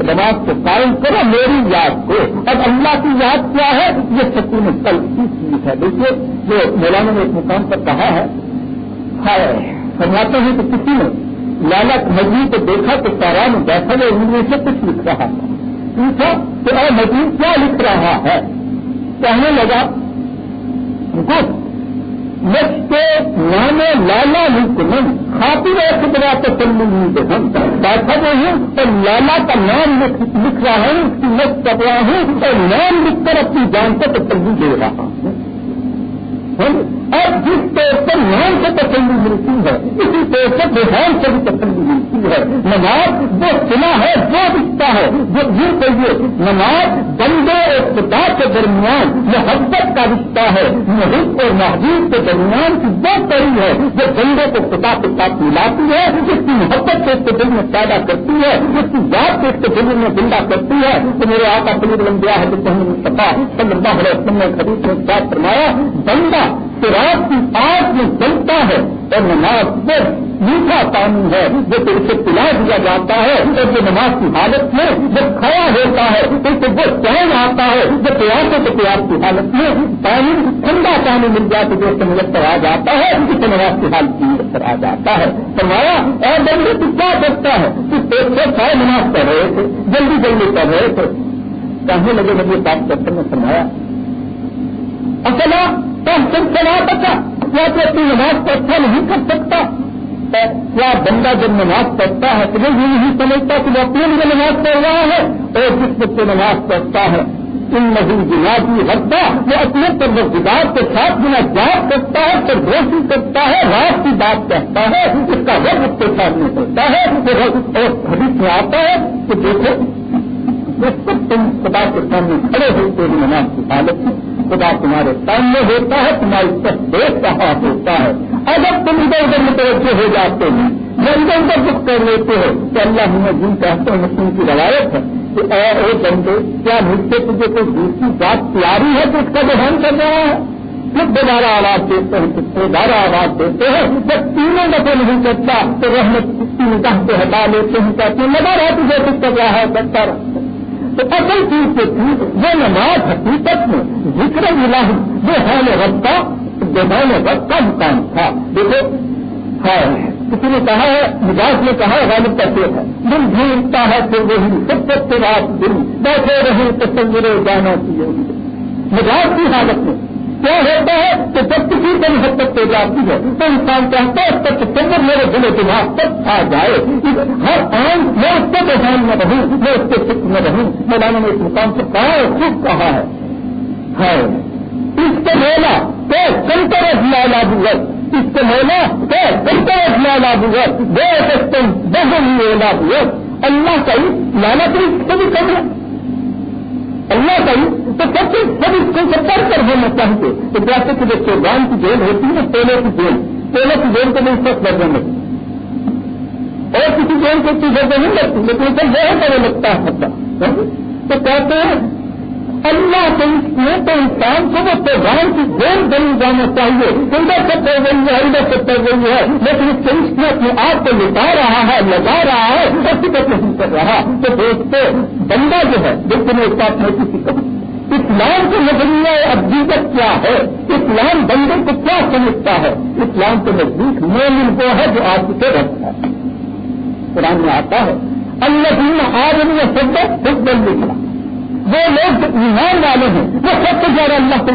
نماز کو قائم کرو میری یاد کو۔ اب اللہ کی یاد کیا ہے؟ یہ سکون کل کی چیز ہے۔ دیکھیے، جو مولانا نے ایک مقام پر کہا ہے سمجھاتے ہیں کہ کسی نے لالا مجھے کو دیکھا تو تارا میں بیٹھا وہ انگلش سے کچھ لکھ رہا تھا پوچھا کہ اے مزید کیا لکھ رہا ہے؟ کہنے لگا گفت مجھ کے نام لالا حکمن خاطر خطرہ تو سن تو ہم بیٹھا ہوئے ہوں اور لالا کا نام لکھ رہا ہوں، اس کی مت کر رہا ہوں اور نام لکھ کر اپنی جان کو تسلی دے رہا ہوں۔ ہاں جی۔ اور جس طور پر نام سے تسلی ملتی ہے، اسی طور پر بہان سے بھی تسلی ملتی ہے۔ نماز جو سنا ہے، جو دکھتا ہے، جو یہ کہیے، نماز بندے اور خدا کے درمیان محبت کا رشتہ ہے۔ محب اور محبوب کے درمیان کی جو کڑی ہے، جو بندے کو خدا کے ساتھ ملاتی ہے، جس کی محبت کو اس کے دل میں پیدا کرتی ہے، جس کی بات کو اس کے دل میں زندہ کرتی ہے۔ تو میرے آقا پلیز بن گیا ہے جس کو ہم نے پتا صلی اللہ علیہ وسلم نے خرید میں بات فرمایا، بندہ رات کی آگ میں جلتا ہے اور نماز صرف میٹھا پانی ہے جو کہ اسے پلا دیا جاتا ہے اور جو نماز کی حالت میں جب کھڑا ہوتا ہے اسے وہ چین آتا ہے جو پیاسے کے پیاس کی حالت میں پانی ٹھنڈا پانی مل جاتا جو اس سے پر آ جاتا ہے اسے نماز کی حالت کی پر آ جاتا ہے۔ فرمایا اور بندے تو کیا کرتا ہے؟ اس پیٹ سے سارے نماز کر رہے تھے، جلدی جلدی کر رہے تھے۔ کہنے لگے مجھے بات کرتے میں فرمایا اصلا تو چلا بچا کیا تو اپنی نماز کو اچھا نہیں کر سکتا۔ کیا بندہ جب نماز پڑھتا ہے، تو وہ نہیں سمجھتا کہ وہ اپنے لیے نماز پڑھ رہا ہے۔ اور جس بچے نماز پڑھتا ہے، ان نہیں جنازی رکھتا وہ اپنے پروزگار کے ساتھ بنا جات کرتا ہے پھر روشنی کرتا ہے، رات کی بات کہتا ہے، اس کا وقت اس کے سامنے ہوتا ہے۔ اور حدیث میں آتا ہے کہ دیکھو، جس پر تم خدا کے سامنے کھڑے ہوتے ہیں نماز کی حالت میں خدا تمہارے سامنے ہوتا ہے، تمہاری سب دیکھ رہا ہوتا ہے۔ اگر تم ادھر ادھر متوجہ ہو جاتے ہیں یا ادھر ادھر بک کر لیتے ہو تو اللہ ہمیں جن کہتے ہیں، مسلم کی روایت ہے کہ اے اے بندے، کیا مجھ سے تجھے کوئی دوسری بات تیاری ہے تو اس کا دہان کر رہا ہے؟ پھر دوبارہ آواز دیتے ہیں پھر دوبارہ آواز دیتے ہیں، جب تینوں دفعہ نہیں کرتا، تو رحمت کی نگاہ سے ہٹا لیتے ہیں، کہتے ہیں، لگا رہا تجھے کچھ کر رہا ہے، کرتا رہتا تو اصل چیز سے تھی، وہ نماز حقیقت میں ذکر ملا وہ حال رب کا دیوان رب کا مقام تھا۔ دیکھو ہے کسی نے کہا ہے مزاج نے کہا ہے، غالب کرتے ہیں دل ڈھونڈتا ہے پھر وہی سب سے رات دل بیٹھے رہے تو سنگرے جانا چاہیے۔ مزاج کی حالت میں کیا ہوتا ہے کہ جب کسی کو محبت ہو جاتی ہے، تو انسان چاہتا ہے اس کا چندر میرے دل دماغ تک آ جائے۔ ہر آن میں میں رہوں، میں اس کے فکر میں رہوں۔ مولانا نے اس مقام سے کہا ہے خوب کہا ہے۔ اس کو مولا تو سنتر لالا بغت اس کو مولا تو سنتر لالا بغت دو سسٹم بہت ہی اولا اللہ۔ کا لانا تو اس کو بھی کم ہے۔ اللہ کا تو سب سے سب اس کو پڑھ کر ہونا چاہیے تو جیسے کہ جو قربان کی جیل ہوتی ہے نا؟ پہلے کی جیل۔ پہلے کی جیل کو نہیں سخت درجن لگتی اور کسی جیل کو اتنی درجن نہیں لگتی، لیکن اسے یہ ہے کہ وہ لگتا ہے سب تو کہتے ہیں، اللہ کے میں تو انسان کو وہ پیغام کی دیر بنی جانا چاہیے۔ ادھر سے پڑ گئی ہے ادھر سے پڑ گئی ہے، لیکن اس کے میں اپنے آپ کو لٹا رہا ہے، لگا رہا ہے، اور فکر نہیں کر رہا۔ تو دوستوں بندہ جو ہے بالکل میں اس میں کسی کو، اسلام کے نظریہ عقیدت کیا ہے؟ اسلام بندے کو کیا سمجھتا ہے؟ اسلام کے نزدیک مومن وہ ہے جو آپ کے رکھتا ہے۔ قرآن میں آتا ہے، اللہ دن آج سب خود بن وہ لوگ ایمان والے ہیں، وہ سب سے زیادہ اللہ سے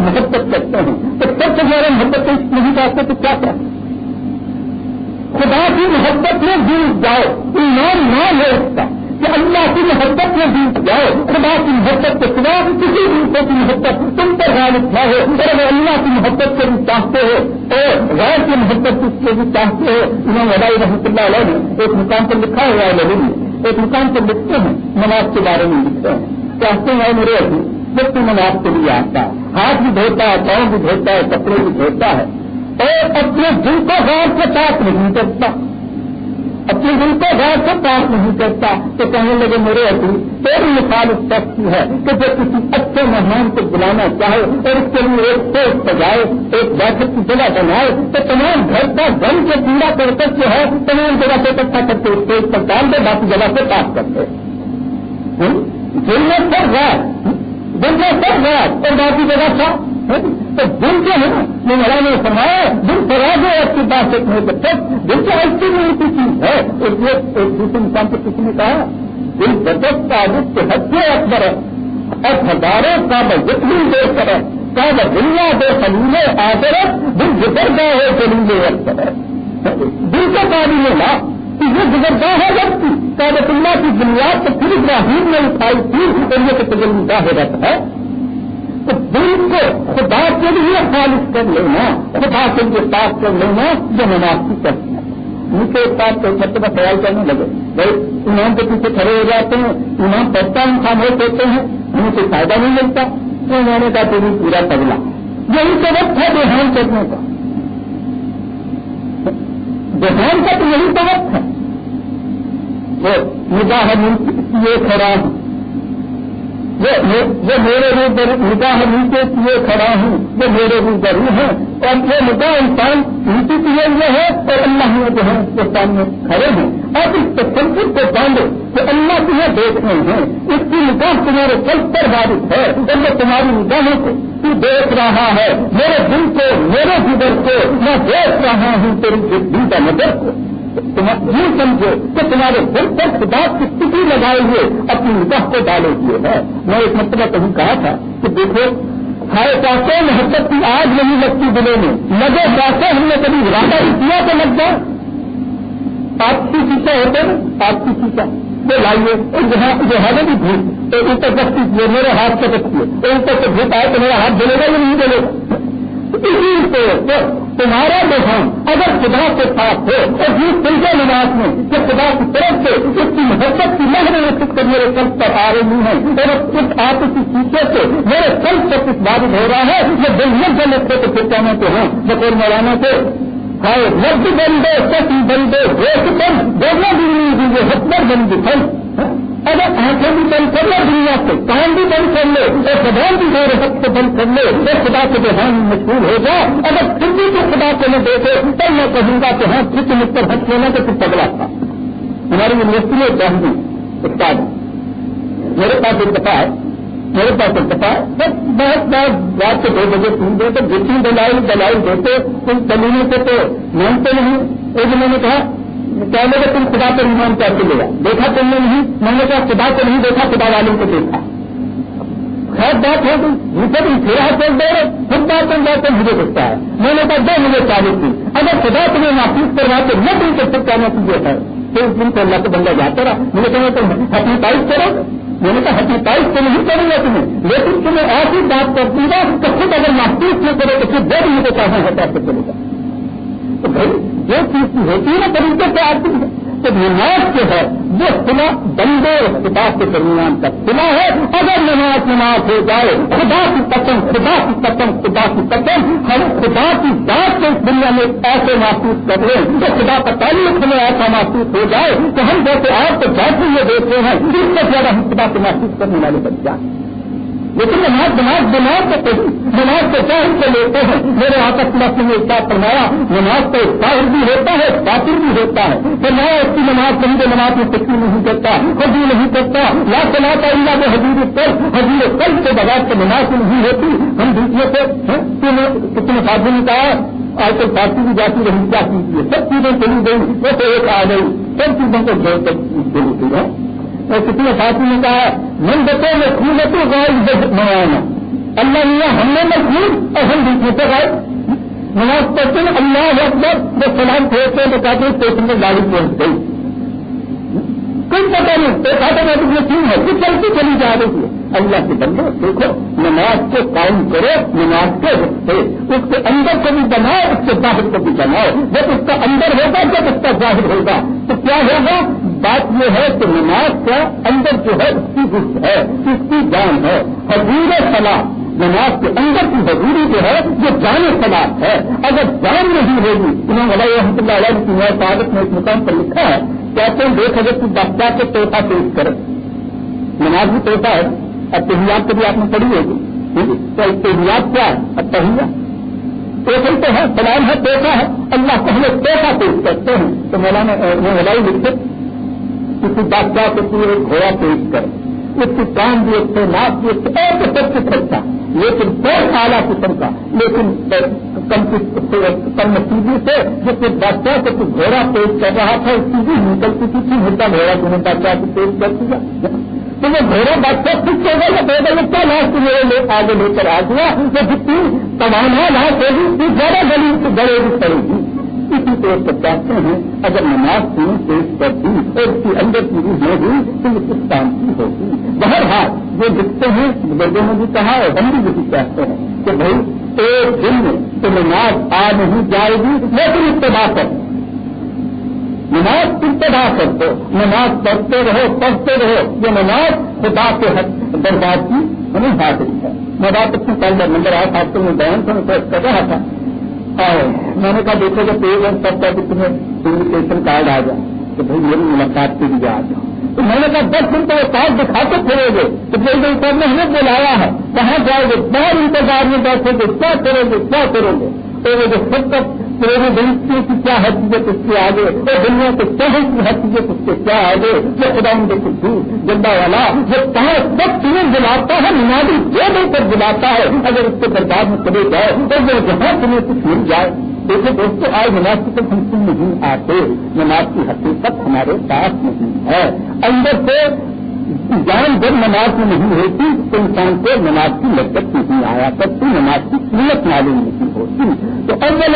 محبت کرتے ہیں۔ تو سب سے زیادہ محبت نہیں چاہتے تو کیا کرتے خدا کی محبت میں دور جاؤ، ایمان نہ ہے اس کا۔ کہ اللہ کی محبت میں جیت جاؤ، خدا کی محبت کے سوا کسی دوسرے کی محبت تم پر غالب نہ ہو۔ اور اگر اللہ کی محبت کو بھی چاہتے ہو، اور غیر کی محبت اس کو بھی چاہتے ہو انہوں نے رحمۃ اللہ علیہ نے ایک مقام پر لکھا ہوا ہے لگے ایک مقام پر لکھتے ہیں، نماز کے بارے میں لکھتے ہیں۔ چاہتے ہیں میرے ابھی جب تو نماز کے لیے آتا ہے، ہاتھ بھی دھوتا ہے، پاؤں بھی دھوتا ہے، کپڑے بھی دھوتا ہے، اور اپنے دل کو غیر سے پاک نہیں کرتا اپنے دل کو غیر سے پاک نہیں کرتا تو کہنے لگے میرے ابھی تیری مثال اس وقت کی ہے کہ جو کسی اچھے مہمان کو بلانا چاہے اور اس کے لیے ایک سوچ سجائے، ایک بیٹھک کی جگہ بنائے، تو تمام گھر کا گن کے پیڑا کر کر جو ہے، تمام جگہ سے اکٹھا کرتے اسٹیج پر ڈال دے، باقی جگہ سے پاک کرتے دل میں سر رات دل میں سر رات اور باقی جگہ تھا تو دل جو ہے نا میرا نے سمایا دل سرا دو آپ کی بات نہیں کرتے دل تو ایسی نہیں کی چیز ہے، اس لیے ایک دوسرے انسان کو کسی نے کہا، دل بدت کا رخ حد سے اکبر ہے۔ اور ہزاروں کا جتنی دیر کرے کا وہ دنیا دے خلیلے آدرت دل گزر گئے ہو دلیلے اکثر ہے۔ دل کا پانی میں لا یہ گزرتا ہے جب کی کابت اللہ کی بنیاد تو پھر ابراہیم نے اٹھائی تھی، اور یہ تو تجربہ ہو جاتا ہے۔ تو دل کو خدا کے لیے خالص کر لینا، خدا کے لیے صاف کر لینا جو نماز کی کرتی ہے۔ نیچے ایک بات کو مرتبہ خیال کرنے لگے۔ بھائی، ایمان کے پیچھے کھڑے ہو جاتے ہیں، ایمان پڑھتا ہم خاموش ہوتے ہیں، ہمیں کوئی فائدہ نہیں ملتا۔ تو انہوں نے کہا تیری پورا پگلا۔ یہی تو وقت ہے دیہان کرنے کا۔ دیہان کا تو یہی تو وقت ہے۔ وہ نگاہ یہ کھڑا ہوں۔ وہ میرے روبرو نکاح نیچے کیے کھڑا ہوں، وہ میرے روبرو ہیں اور یہ نکاح انسان نیچے کیے ہوئے ہیں اور اللہ نے جو ہے اس کے سامنے کھڑے ہیں۔ اور اس تصور کو باندھو کہ اللہ تمہیں دیکھ رہے ہیں۔ اس کی نکاح تمہارے کل پر بارش ہے۔ اور وہ تمہاری نگاہوں کو تو دیکھ رہا ہے، میرے دل کو، میرے جگر کو، میں دیکھ رہا ہوں تیری دل کا نظر کو۔ یہ سمجھو کہ تمہارے دل پر خدا کی ستھی لگائے ہوئے اپنی نگاہ کو ڈالے ہوئے ہے میں ایک مرتبہ کہیں کہا تھا کہ دیکھو ہر پیسے محبت کی آج نہیں لگتی دلوں میں، لگے پیسے ہم نے کبھی ارادہ ہی کیا تو لگ جائے۔ آپ کی سیچا ہوتے نا آپ کی سیچا وہ لائیے جہاں جو ہے نا بھی بھوک، تو اوپر رکھتی میرے ہاتھ سے رکھتی ہے اوپر سے بھوک آئے تو میرا ہاتھ جلے گا یا نہیں جلے گا؟ اسی سے تمہارا دہان اگر خدا کے ساتھ ہو اور جس سلجے نواز میں کہ خدا کی طرف سے اس کی محبت کی مہر محنت کر میرے کل پر آ رہی ہے اور اس آپ کی سیچے سے میرے کل سے کچھ بارش ہو رہا ہے میں دل میں جلے تو پھر کہنا تو ہوں بطور مولانا سے ہائے لفظ بندے سچ بندے دیش بند دونوں بھی نہیں دیجیے حکمر بند دکھائی اگر آنکھیں بھی بند کر لے دنیا سے کام بھی بند کر لے اور زبان بھی میرے حق سے بند کر لے اور خدا کے دہان مشہور ہو جائے اگر پھر بھی تو خدا کو نہ دیکھے تب میں کہوں گا کہ ہاں کچھ مجھ پر حق لینا تو پھر پگلا تھا۔ ہماری یونیورسٹی میں چاہیے استاد۔ میرے پاس ایک دفعہ ہے میرے پاس ایک دفعہ ہے سب بہت بہت رات کے دو بجے تین بجے تو جتنی دلائی دلائی دیتے، ان زمینوں سے تو مانتے نہیں۔ ایک میں نے کہا پہلے کہ تم خدا پر ایمان کیسے لیا دیکھا تم نے نہیں؟ میں نے کہا خدا کو نہیں دیکھا، خدا والوں کو دیکھا۔ خیر بات ہے، تم تم پھر چل دے رہے خود بات تم بات مجھے دیکھتا ہے۔ میں نے کہا دو مجھے چالیس تھی۔ اگر خدا تمہیں محسوس کرواتے میں تم کو سب کہنا چاہیے ہے۔ تو اس دن کو اللہ کو بندہ جاتا رہا۔ مجھے کہنا تم اپنی تائف کرو میں نے کہا اپنی تو نہیں کروں گا تمہیں۔ لیکن تمہیں ایسی بات کرتی ہے تو خود اگر محسوس نہ کرو تو پھر دو مجھے کہنا ہے کیسے چلے گا تو بھائی جو چیز ہوتی ہے نا طریقے سے آتی ہے تو نماز جو ہے، وہ خدا بندے اور کے درمیان کا خلا ہے۔ اگر نماز نماز ہو جائے، خدا کی قسم، خدا کی قسم، خدا کی قسم، ہم خدا کی بات کو اس دنیا میں ایسے محسوس کر رہے ہیں۔ تو خدا کا تعلق ہمیں ایسا محسوس ہو جائے، تو ہم جیسے آپ کو جیسے یہ دیکھ رہے ہیں، اس سے زیادہ ہم خدا کو محسوس کرنے والے بن جائیں لیکن نماز نماز نماز تو کہیں نماز تو چاہر سے لیتے ہیں۔ میرے ہاں آپس میں اپنے کیا فرمایا، نماز تو شاہر بھی ہوتا ہے کافر بھی ہوتا ہے۔ تو میں اس کی نماز کہیں تو نماز میں کچھ نہیں کرتا خود نہیں کرتا۔ یا چلاتا اللہ میں حضور کل حضور کل کے بغیر تو نماز نہیں ہوتی۔ ہم دوسرے سے کتنے ساتھی نے کہا آج کل پارٹی بھی جاتی رہی، کیا کیجیے سب چیزیں چلی گئی وہ تو ایک آ گئی۔ سب چیزوں کو جوڑ کر چلی ہے۔ اور کتنے ساتھی نے کہا، من بچوں میں خون ہے تو غیر منوانا اللہ میاں ہم نے مجبور اور ہم دوسرے سے گئے نماز پڑھتے ہیں، اللہ اکبر جو سلام پھیرتے ہیں تو کہتے ہیں اسٹیشن میں گاڑی پہنچ گئی؟ کوئی پتا نہیں ایک آٹومیٹک میں کیوں ہے کچھ چلتی چلی جا رہی ہے۔ اللہ کے بندے، دیکھو، نماز کو قائم کرو، نماز کے سے اس کے اندر کو بھی بناؤ، اس کے باہر کو بھی بناؤ۔ جب اس کا اندر ہوگا، جب اس کا ظاہر ہوگا، تو کیا ہوگا؟ بات یہ ہے کہ نماز کا اندر جو ہے، اس کی گفت ہے، اس کی جان ہے۔ حضور سلام نماز کے اندر کی حضوری جو ہے، وہ جان سلام ہے۔ اگر جان نہیں ہوگی انہوں نے رحمۃ اللہ علیہ کی تعدت میں اس مقام پر لکھا ہے کہتے ہیں دیکھ اگر کی بادشاہ کے توحفہ پیش کرے؟ نماز بھی توحفہ ہے۔ اب تحیات کبھی آپ نے پڑھی ہوگی۔ جی، تو تحیات کیا ہے؟ اب تحیہ توفل تو ہے، سلام ہے توحفہ ہے۔ اللہ پہلے توحفہ پیش کرتے ہیں۔ تو مولانا مولائی لکھتے کسی بادشاہ کو پورے گھوڑا پیش کرے اس کی کام بھی اچھے ناپ بھی اچھے اور تو سب کچھ اچھا۔ لیکن بہت اعلیٰ قسم کا، لیکن کم نصیبی سے جس کے بادشاہ سے کچھ گھوڑا پیش کر رہا تھا، اس کی بھی نکلتی تھی۔ کہ ہوتا گھوڑا تمہیں بادشاہ کو پیش کر دیا۔ تو وہ گھوڑا بادشاہ خود کہہ گا کہ بیٹا لگتا اچھا لاش میرے لے آگے لے کر آ گیا۔ وہ جتنی تمانا لاش ہوگی زیادہ گلی گڑے بھی پڑے گی۔ اسی طور پر چاہتے ہیں، اگر نماز کی پیش کر دی اور اس کے اندر کی روح نہ ہوئی تو یہ کس کام کی ہوگی بہر حال جو دکھتے ہیں، بزرگوں نے بھی کہا اور ہم بھی یہی چاہتے ہیں کہ بھائی، ایک دن میں تو نماز آ نہیں جائے گی، لیکن اتباع کر نماز اتباع کر دو نماز پڑھتے رہو پڑھتے رہو، یہ نماز خدا کے دربار کی ہمیں حاصل ہے۔ میں بات اپنے پہلے نمبر آٹھ آپ کو میں بیان کر رہا تھا میں نے کہا، دیکھو کہ پیج اور سب کا تمہیں انویٹیشن کارڈ آ جائے تو بھائی میری ملاقات کے لیے آ جاؤ. تو میں نے کہا، دس دن تو وہ کارڈ دکھاتے پھرو گے. تو پھر دن نے ہمیں بلایا ہے، کہاں جاؤ گے؟ بہت انتظار میں بیٹھے گے؟ کیا کرو گے؟ کیا کرو گے؟ تو وہ جو سب تک پریزیڈنسی کی کیا حیثیت اس کے آگے؟ اور دنیا کے شہر کی حیثیت اس کے کیا آگے؟ یہ خدا ان کے جنڈا والا، جو کہاں سب تمہیں بلاتا ہے، نمازی جو دے کر بلاتا ہے، اگر اس کے دربار میں چلے جائے تو وہ جہاں تمہیں کچھ مل جائے۔ دیکھو دوستوں آج نماز کی تو ہم نہیں آتے؟ نماز کی حقیقت ہمارے پاس نہیں ہے۔ اندر سے جان جب نماز میں نہیں ہوتی تو انسان کو نماز کی لذت نہیں آیا کرتی نماز کی قیمت معلوم نہیں ہوتی تو اول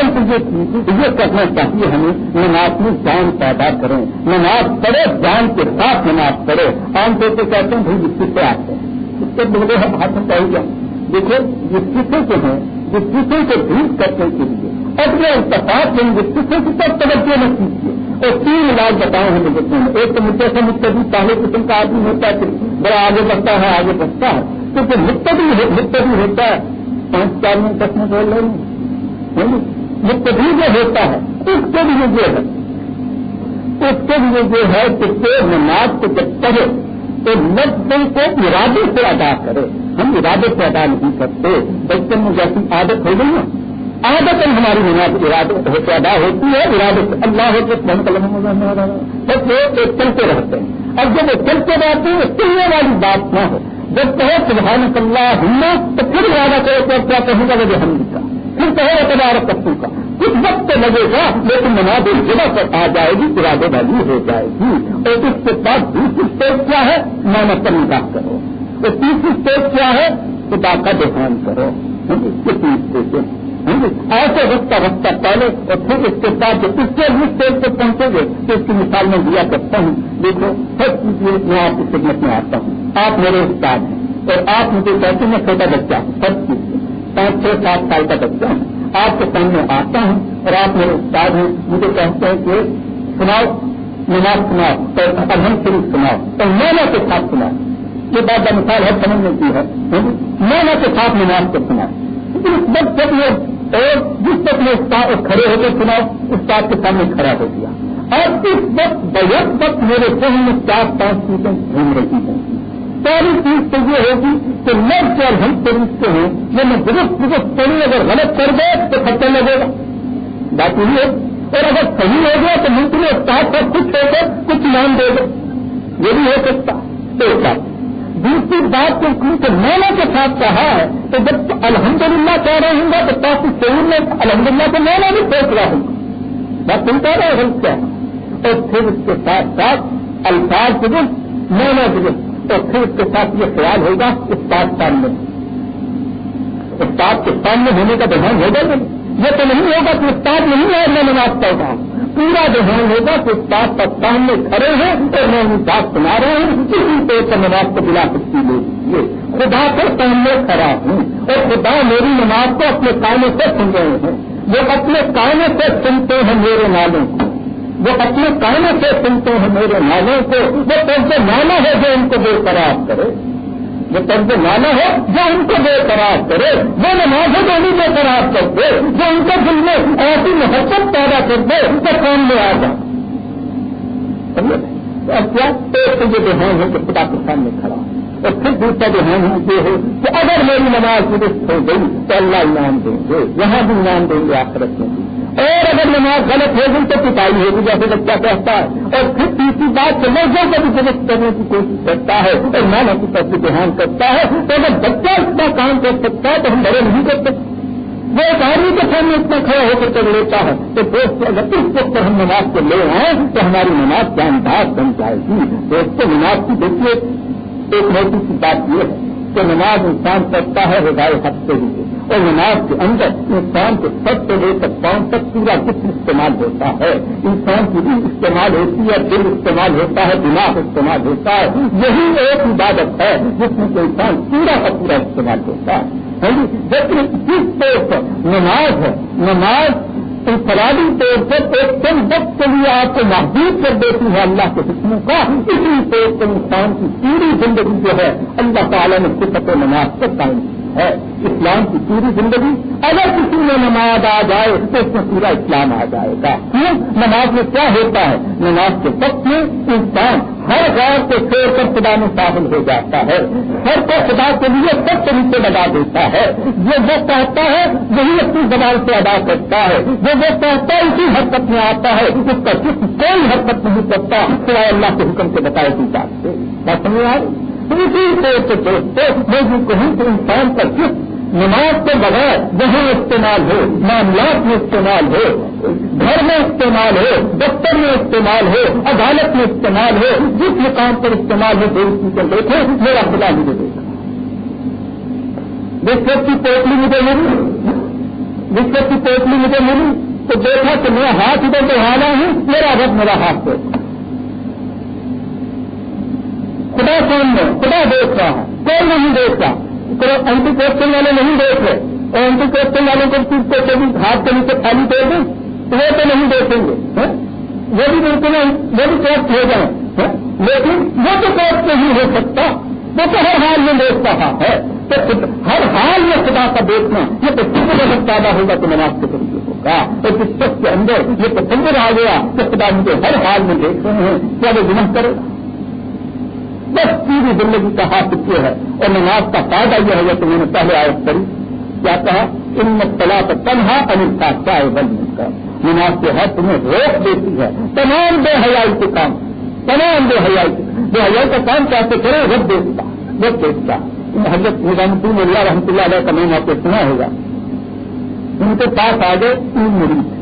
یہ کرنا چاہیے ہمیں نماز میں جان پیدا کریں نماز پڑھے جان کے ساتھ نماز پڑھے عام طور پہ کہتے ہیں بھائی جس سے آتے ہیں اس کے بولے ہم ہاتھ میں چاہیے دیکھو جس کسے کے ہیں جس کسے کو ڈھیٹ کرنے کے لیے اپنے اتفاق میں جس کسے کی سب توجہ نہ کیجیے تو تین علاج بتائے ہیں بچوں میں ایک تو مجھے سے مستقبل پہلے قسم کا آدمی ہوتا ہے بڑا آگے بڑھتا ہے، آگے بڑھتا ہے۔ کیونکہ مستقبل مستقبل ہوتا ہے۔ پانچ چار منٹ تک میں بول رہے ہیں مستقبل جو ہوتا ہے، اس کے لیے جو ہے، اس کے لیے جو ہے کہ نماز کو جب پڑھے، تو لفظوں کو ارادے سے ادا کرے۔ ہم ارادے سے ادا نہیں کرتے بچپن میں جیسی عادت ہو گئی نا عادت ہماری نماز ارادت ہوتے ادا ہوتی ہے ارادت اللہ ہوتے بس وہ ایک چلتے رہتے ہیں۔ اب جب وہ چلتے رہتے ہیں چلنے والی بات نہ ہو۔ جب کہو سبحان اللہ ہمنا تو پھر ارادہ کرو تو کیا کہوں گا وہ ہم کا۔ پھر کہو اعتبار کپو کا۔ کچھ وقت لگے گا، لیکن نماز ایک جگہ پر آ جائے گی، ارادے والی ہو جائے گی۔ اور اس کے بعد دوسری اسٹیج کیا ہے؟ مانا پر نکاح کرو۔ تو تیسری اسٹیج کیا ہے؟ خدا کا دھیان کرو۔ اس کے تین ایسے وقت وقت پہلے اور پھر اس کے بعد جو اس کے بھی اسٹیج پہ پہنچے گے تو اس کی مثال میں دیا کرتا ہوں۔ دیکھو، سب چیز میں آپ کی خدمت میں آتا ہوں۔ آپ میرے استاد ہیں اور آپ مجھے کہتے ہیں چھوٹا بچہ ہوں۔ سب چیز پانچ چھ سات سال کا بچہ ہوں۔ آپ کے سامنے آتا ہوں اور آپ میرے استاد ہیں۔ مجھے کہتے ہیں کہ سناؤ، نماز سناؤ تو الحمد شریف سناؤ۔ تو میں کے ساتھ سناؤ۔ یہ بات کا مثال ہے سمجھنے کی ہے۔ ہاں جی؟ میں کے ساتھ نماز کو سناؤ۔ اس وقت جب یہ اور جس تک میں کھڑے ہو کر سنا اس کے سامنے کھڑا ہو گیا۔ اور اس وقت بہت وقت میرے ذہن میں چار پانچ چیزیں گھوم رہی ہیں۔ پہلی چیز تو یہ ہوگی کہ لفظ اور ہم طریقے ہیں، یہ میں درست درست پڑھی، اگر غلط کر دے تو خطر لگے گا۔ بات یہ ہے۔ اور اگر صحیح ہو گیا تو ممکن ہے ساتھ ساتھ کچھ ہو کچھ نام دے دو یہ بھی ہو سکتا۔ ایک بات۔ دوسری بات کو کیونکہ میں نے کے ساتھ کہا ہے؟ تو جب الحمدللہ کہہ رہے ہوں گا تو کافی شعور میں الحمدللہ کو میں نے بھی سوچ رہا ہوں بات سنتا رہا ہے کیا؟ اور پھر اس کے ساتھ ساتھ الفاظ درست میں نے درست اور پھر اس کے ساتھ یہ خیال ہوگا استاد سامنے استاد کے سامنے ہونے کا دھیان ہوگا نہیں۔ یہ تو نہیں ہوگا کہ استاد نہیں ہے، میں نماز پڑھتا ہوں۔ پورا دھیان ہاں ہوگا کہ استاد کا سامنے کھڑے ہیں اور میں ان بات سنا رہا ہوں کسی پہ کا نماز کو بلا سکتی لے لیجیے خدا کے سامنے کھڑا ہوں اور خدا میری نماز کو اپنے کانوں سے سن رہے ہیں۔ وہ اپنے کانوں سے سنتے ہیں میرے نالوں کو۔ وہ اپنے کانوں سے سنتے ہیں میرے نالوں کو۔ وہ کون سے نانا ہے جو ان کو بے قرار کرے؟ جو طرز مانا ہے جو ان کو بے قرار کرے، وہ نماز جو نہیں بے قرار کرتے، جو ان کے دل میں ایسی محبت پیدا کر دے تو کام میں آ جائے۔ کیا؟ ایک تو یہ دہان ہے کہ خدا کے سامنے کھڑا۔ اور پھر دوسرا دہان یہ ہے کہ اگر میری نماز درست ہو گئی تو اللہ انعام دیں گے، یہاں بھی انعام دیں گے آخرت میں بھی۔ اور اگر نماز غلط ہوگی تو پتائی ہوگی جیسے بچہ کہتا ہے، اور پھر تیسری بات لوگوں کو بھی درست کرنے کی کوشش کرتا ہے، اور میں کی طرف دھیان کرتا ہے، تو اگر بچہ اتنا کام کر سکتا ہے تو ہم بڑے نہیں کر سکتے۔ وہ ایک آدمی کے سامنے اتنا کھڑا ہو کر کے لیتا ہے، تو دوست اگر اس وقت پر ہم نماز کو لے آئیں تو ہماری نماز جاندار بن جائے گی۔ دوستوں نماز کی دیکھیے ایک موٹی سی بات یہ ہے۔ کہ نماز انسان کرتا ہے ہدایت ہفتے ہی اور نماز کے اندر انسان کے سب سے لے کر پاؤں تک پورا جسم استعمال ہوتا ہے۔ انسان کی بھی استعمال ہوتی ہے، دل استعمال ہوتا ہے، دماغ استعمال ہوتا ہے۔ یہی ایک عبادت ہے جس میں انسان پورا کا پورا استعمال ہوتا ہے۔ ہاں جس طور پر نماز ہے، نماز انفرادی طور پر ایک کم وقت کے لیے آپ کو محدود کر دیتی ہے اللہ کے حکموں کا۔ اسی طور پر انسان کی پوری زندگی جو ہے، اللہ تعالیٰ نے صفت نماز کو قائم کی۔ ہے اسلام کی پوری زندگی۔ اگر کسی میں نماز آ جائے تو اس میں پورا اسلام آ جائے گا۔ کیوں؟ نماز میں کیا ہوتا ہے؟ نماز کے وقت میں انسان ہر غور کو چھوڑ کر خدا میں شامل ہو جاتا ہے۔ ہر کو خدا کے لیے سب سے نیچے لگا دیتا ہے۔ جو وہ کہتا ہے، وہی اپنی زبان سے ادا کرتا ہے۔ جو وہ کہتا ہے، اسی حرکت میں آتا ہے۔ اس کا صرف کوئی حرکت نہیں کرتا، سوائے اللہ کے حکم سے بتائے کی بات سے۔ بات سمجھ آئی اسی طور سے دوستوں میں جو کہوں کہ انسان کا صرف نماز کے بغیر وہاں استعمال ہو، معاملات میں استعمال ہو، گھر میں استعمال ہو، دفتر میں استعمال ہو، عدالت میں استعمال ہو، جس مقام پر استعمال ہو دوستی کر دیکھے میرا خدا مجھے دیکھا وقت کی پوٹلی مجھے ملی۔ وقت کی پوٹلی مجھے ملی۔ تو دیکھا کہ میں ہاتھ ادھر بڑھانا ہوں، میرا رب میرا ہاتھ دیکھا۔ خدا سامنے خدا دیکھ رہا ہے۔ کوئی نہیں دیکھ رہا اینٹی کرپشن والے نہیں دیکھ رہے اور اینٹی کرپشن والوں کو چیز کو کبھی ہاتھ کے نیچے خالی دے دیں تو وہ تو نہیں دیکھیں گے۔ ہاں؟ وہ بھی بالکل وہ بھی کرپٹ ہو جائیں۔ ہاں؟ لیکن وہ تو کرپٹ نہیں ہو سکتا۔ وہ تو ہر حال میں دیکھ رہا ہے۔ تو ہر حال میں خدا کا دیکھنا، یہ تو کسی وقت پیدا ہوگا تو نماز کے طریقے ہوگا۔ اور جس شخص کے اندر یہ تصور آ گیا کہ خدا مجھے ہر حال میں دیکھ رہے ہیں، کیا وہ گناہ کرے؟ گا بس پوری زندگی کا ہاتھ یہ ہے اور نماز کا فائدہ یہ ہے کہ میں نے پہلے آئے کری کیا کہا؟ ان تلا تو تنہا انل کا چائے بند کا نماز کے ہے تمہیں روک دیتی ہے۔ تمام بے حیائی کے کام۔ تمام بے حیائی بے حیائی کا کام کیسے کرے رب دیکھتا رب دیکھتا حضرت نظام الدین اللہ رحمۃ اللہ علیہ کا نام آپ کو سنا ہوگا۔ ان کے پاس آ گئے تین مریض۔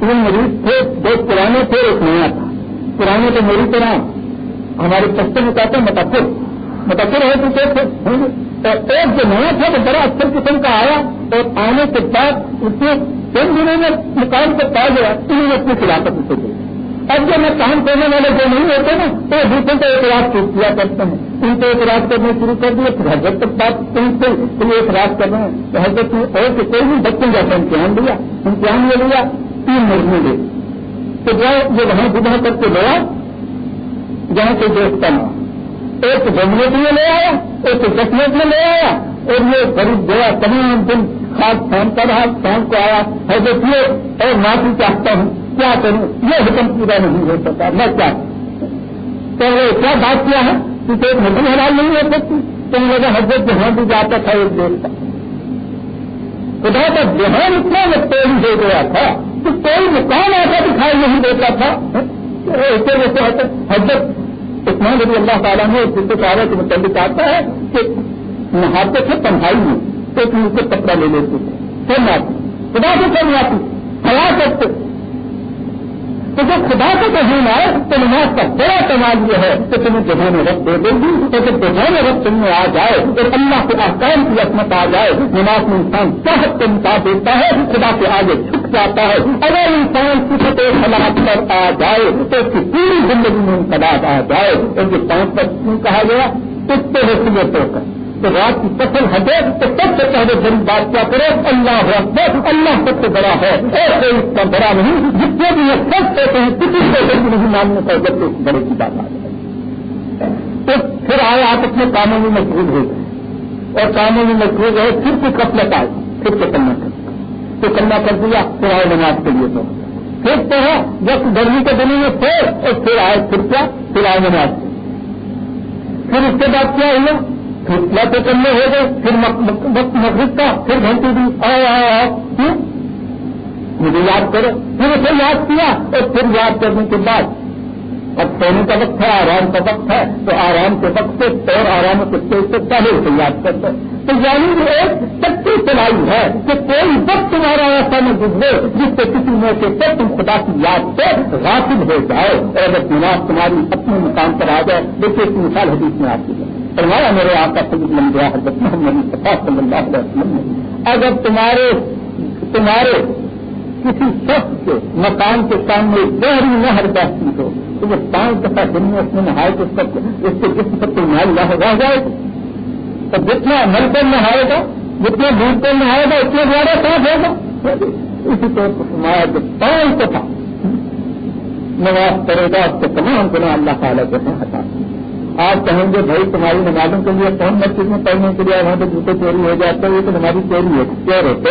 تین مریض تھے۔ دو پرانے تھے، ایک نیا تھا۔ پرانے تو میری طرح ہمارے سستے میں کہتے ہیں متفر متفر ہو چکے تھے تو ایک جو نیا تھا وہ بڑا اچھے قسم کا آیا اور آنے کے بعد اس نے تین دنوں میں مقام کو پا گیا انہوں نے اپنی خلافت سے دی۔ اب جب میں کام کرنے والے جو نہیں ہوتے نا، تو دوسرے کو اعتراض کیا کرتے ہیں۔ ان کو اعتراض کرنے شروع کر دیے پھر حضرت تک بات کہیں سے تم اعتراض کر رہے ہیں تو حضرت نے اور کہ کوئی بھی بچوں جیسا امتحان دیا امتحان لے لیا، تین مہینے دے تو جو وہاں گزرا کر کے لیا جہاں سے دیکھتا نہ ایک جمنے کے لیے لے آیا، ایک دس میں لے آیا، اور یہ غریب گیا تمام دن خاص پھینکتا رہا شام کو آیا، ہے دیکھیے اور معافی چاہتا ہوں۔ کیا کروں؟ یہ حکم پورا نہیں ہو سکتا میں کیا تو کیا بات کیا ہے؟ کسی ایک مسلم حلال نہیں ہو سکتی۔ تو لگا حضرت جہاں بھی جاتا تھا، ایک دیش کا خدا کا جہاں اتنا تیل ہو گیا تھا تو کوئی مکان ایسا دکھائی نہیں دیتا تھا۔ ایسے ویسے حضرت عثمان رضی اللہ تعالیٰ نے جس کے کارے کے متعلق آتا ہے کہ نہاتے تھے تنہائی میں، تو منہ سے کپڑا لے لیتے تھے پھر نہ خدا سے کر آتی خیا کرتے تو جب خدا کا ذہن آئے تو نماز کا بڑا کمال یہ ہے کہ تمہیں جگہ میں رکھ دے دے گی، تو جب جگہ میں رکھ تم میں آ جائے، تو اللہ کے احکام کی عصمت آ جائے، نماز میں انسان چاہت کو مٹا دیتا ہے، خدا کے آگے چھک جاتا ہے۔ اگر انسان صفت حالات پر آ جائے، تو اس کی پوری زندگی میں انقلاب آ جائے۔ اور یہ پانچ پر کیوں کہا گیا؟ اس پہ حصیتوں کا تو رات کی فصل ہٹے تو سب سے پہلے بڑی بات کیا کرو، اللہ اکبر اللہ سب سے بڑا ہے۔ اور کوئی اس کا بڑا نہیں، جتنے بھی یہ سب کہتے ہیں کسی کو نہیں ماننے کا جب ایک بڑے کی بات آ تو پھر آئے آپ اپنے کاموں میں مشغول ہو گئے اور کاموں میں مشغول رہے، پھر کچھ کپلت آئے پھر سے کرنا کر تو کرنا کر دیا، پھر آئے نماز کے لیے تو۔ پھر تو ہے، جب گرمی کے دنوں میں پھر، اور پھر آئے پھر کیا؟ پھر آئے نماز۔ پھر اس کے بعد کیا ہوا؟ پھر تو کرنے ہو گئے، پھر مسجد کا، پھر گھنٹی دی۔ آؤ آؤ آؤ مجھے یاد کرو۔ پھر اسے یاد کیا، اور پھر یاد کرنے کے بعد اب سونے کا وقت ہے، آرام کا وقت ہے، تو آرام کے وقت سے اور آرام کے تیز سے پہلے اسے یاد کرتے تو یعنی ایک سچی سلائی ہے کہ کوئی وقت تمہارا ایسا نہ گزرے جس سے کسی موقع سے تم خدا کی یاد سے راطب ہو جائے اور اگر دماغ تمہاری اپنے مقام پر آ جائے، دیکھیے اس مثال حدیث میں آتی ہے۔ فرمایا میرے آپ کا سبز بن گیا حضرت محمد صلی اللہ علیہ وسلم نے اگر تمہارے تمہارے کسی شخص کے مکان کے سامنے گہری نہر بہتی ہو، تو وہ پانچ دفعہ دن میں اس میں نہائے تو سب اس کے جس سب کو نہائی رہ رہ جائے تو جتنا نل پر نہائے گا جتنے دودھ پر نہائے گا، اتنا زیادہ صاف ہوگا۔ اسی طور پر فرمایا جو پانچ دفعہ نواز کرے گا، اس کے تمام گنا اللہ تعالیٰ کے ہٹا دیں آپ کہیں گے، بھائی، تمہاری نمازوں کے لیے کون مسجد میں پڑھنے کے لیے وہاں پہ جوتے چوری ہو جاتے ہیں؟ یہ تو نمازی چوری ہے۔ چور ہوتے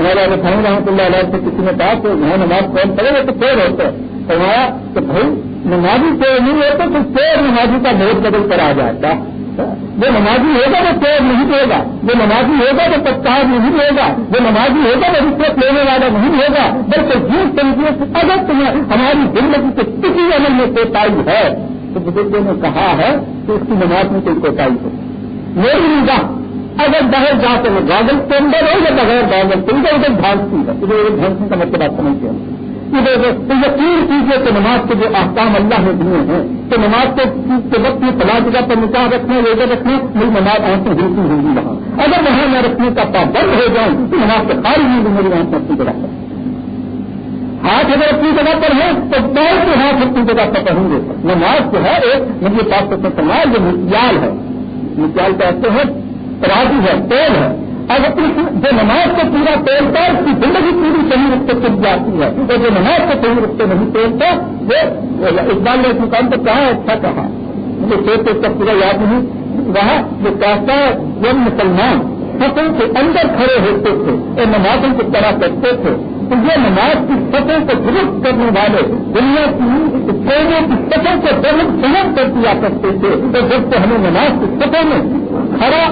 ہمارے رسائی رحمۃ اللہ علیہ سے کسی نے کہا کہ وہاں نماز کون پڑھے گا تو چور ہوتے فرمایا کہ بھائی، نمازی چور نہیں ہوتے تو چور نمازی کا بہت بدل کر آ جاتا۔ وہ نمازی ہوگا وہ چور نہیں ہوگا۔ وہ نمازی ہوگا وہ پتار نہیں ہوگا۔ وہ نمازی ہوگا وہ رشوت لینے والا نہیں ہوگا۔ بلکہ جس طریقے سے اگر تمہیں ہماری زندگی کے کسی عمل میں کوتائی ہے تو بزرگوں نے کہا ہے کہ اس کی نماز میں کوئی کوٹائی ہو۔ میری نگاہ اگر بغیر جا کے وہ گاگل کے اندر ہو یا بغیر گاگل کے ادھر ادھر بھانستی ہے۔ ادھر ادھر بھانسنے کا مطلب آپ سمجھتے ہیں ادھر تو یقین کیجیے کہ نماز کے جو احکام اللہ نے دیے ہیں، تو نماز کے وقت میں فلاں جگہ پر نکاح رکھنا، روزہ رکھنا میری نماز آنکھیں ہلتی ہوگی وہاں۔ اگر وہاں میں رکھنے کا پابند ہو جاؤں تو نماز سے خالی نہیں میری آنکھیں اپنی جگہ پر ہاتھ اگر اپنی جگہ پر ہے تو پیر کے ہاتھ اپنی جگہ پر پڑھیں گے۔ نماز جو ہے ایک مجھے پاس سماج جو مکیال ہے۔ مکیال کہتے ہیں ترازی ہے، تیل ہے۔ اگر جو نماز کو پورا تیلتا ہے اس کی زندگی پوری صحیح رخ سے چل جاتی ہے۔ اور جو نماز کو صحیح رخ سے نہیں تیلتا وہ اقبال نے اس مقام کو کہا اچھا کہا۔ مجھے سوچ اس کا پورا یاد نہیں وہاں جو کہتا ہے وہ مسلمان، فصل کے اندر کھڑے ہوتے تھے اور نمازوں کو طرح کرتے تھے۔ تو یہ نماز کی سطح کو درست کرنے والے، دنیا کی ٹرینوں کی سطح کو درست سمجھ کر دیا کرتے تھے۔ تو جب سے ہمیں نماز کی سطح میں کھڑا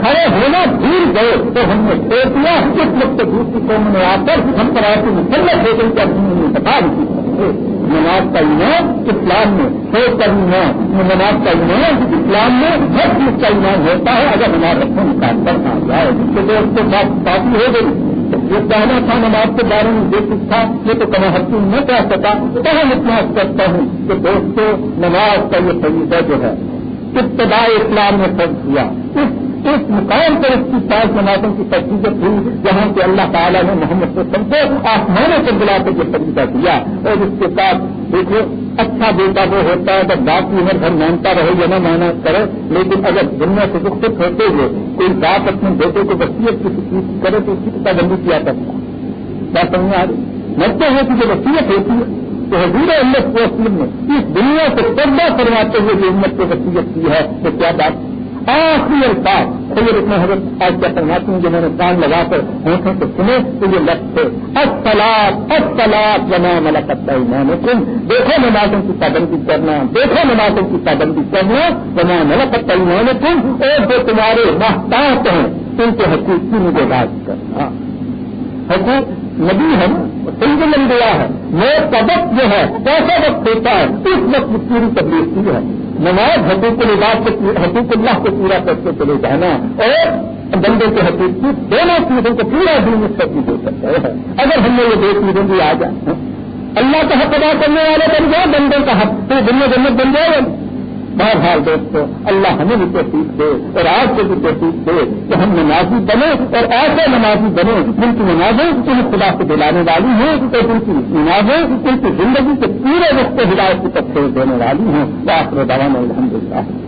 کھڑے ہونا بھول گئے، تو ہم نے چھوڑ دیا اس وقت دوسری قوم میں آ کر ہم پر ایسی مسلط ہو گئی کہ اپنی بتا دی نماز کا ایمان اسلام میں سوچ کا ایمان نماز کا ایمان اسلام میں ہر چیز کا ایمان ہوتا ہے اگر نماز رکھنے کا کرنا جائے۔ تو دوست کے ساتھ کافی ہو گئی۔ یہ کہنا تھا نماز کے بارے میں جو کچھ تھا، یہ تو کما حکوم نہ کہہ سکا۔ تو ہم اتنا کرتا ہوں کہ دوستوں نماز کا یہ طریقہ جو ہے ابتدائی اسلام نے فرض کیا اس اس مقام پر اس کی پانچ نمازوں کی تصویر ہوئی جہاں سے اللہ تعالیٰ نے محمد وسلم کو آسمانوں سے بلا کے یہ طریقہ دیا اور اس کے ساتھ دیکھو اچھا بیٹا وہ ہوتا ہے، اگر باپ کی عمر بھر مانتا رہے یا نہ مانا کرے، لیکن اگر دنیا سے رخصت ہوتے ہوئے کوئی باپ اپنے بیٹے کو وسیعت کسی چیز کرے تو اس کی پابندی کیا کرتا کیا سمجھ آ رہی؟ مرتے ہوئے کی جو وسیعت ہوتی ہے تو حضور امت کو وسیم نے اس دنیا سے پردہ کرواتے ہوئے جو امت کو وسیعت کی ہے، تو کیا بات آخری الفاظ۔ خیر اتنا حضرت آج کیا فرماتی ہوں جنہوں نے کان لگا کر ہونٹوں سے سنے، تو یہ لفظ تھے اصلاق اصلاق جنا ملکت ایمانکم۔ دیکھو نمازوں کی پابندی کرنا، دیکھو نمازوں کی پابندی کرنا جنا ملکت ایمانکم۔ اور جو تمہارے محتاط ہیں، ان کے حقوق کی مجھے بات کرنا۔ حقوق نبی ہے سنگ مل گیا ہے۔ میرے سبق جو ہے کیسا وقت ہوتا ہے؟ اس وقت پوری تبدیل کی ہے۔ نماز حقوق الباس کو حقوق اللہ کو پورا کرتے چلے جانا اور بندے کے حقوق کی دونوں چیزوں کو پورا دن اس تک دے سکتا ہے۔ اگر ہم نے یہ دو چیزیں بھی آ جائیں۔ اللہ کا حق ادا کرنے والے بن جائے بندے کا حق تو دنیا جنت بن جائے بہرحال دوستوں اللہ ہمیں بھی توفیق دے اور آپ سے بھی توفیق دے کہ ہم نمازی بنے اور ایسے نمازی بنے جن کی نمازیں انہیں خدا سے دلانے والی ہیں اور جن کی نمازیں ان کی زندگی کے پورے وقت ہدایت کی تفصیل دینے والی ہیں۔ وہ آپ دعا میں الحمد للہ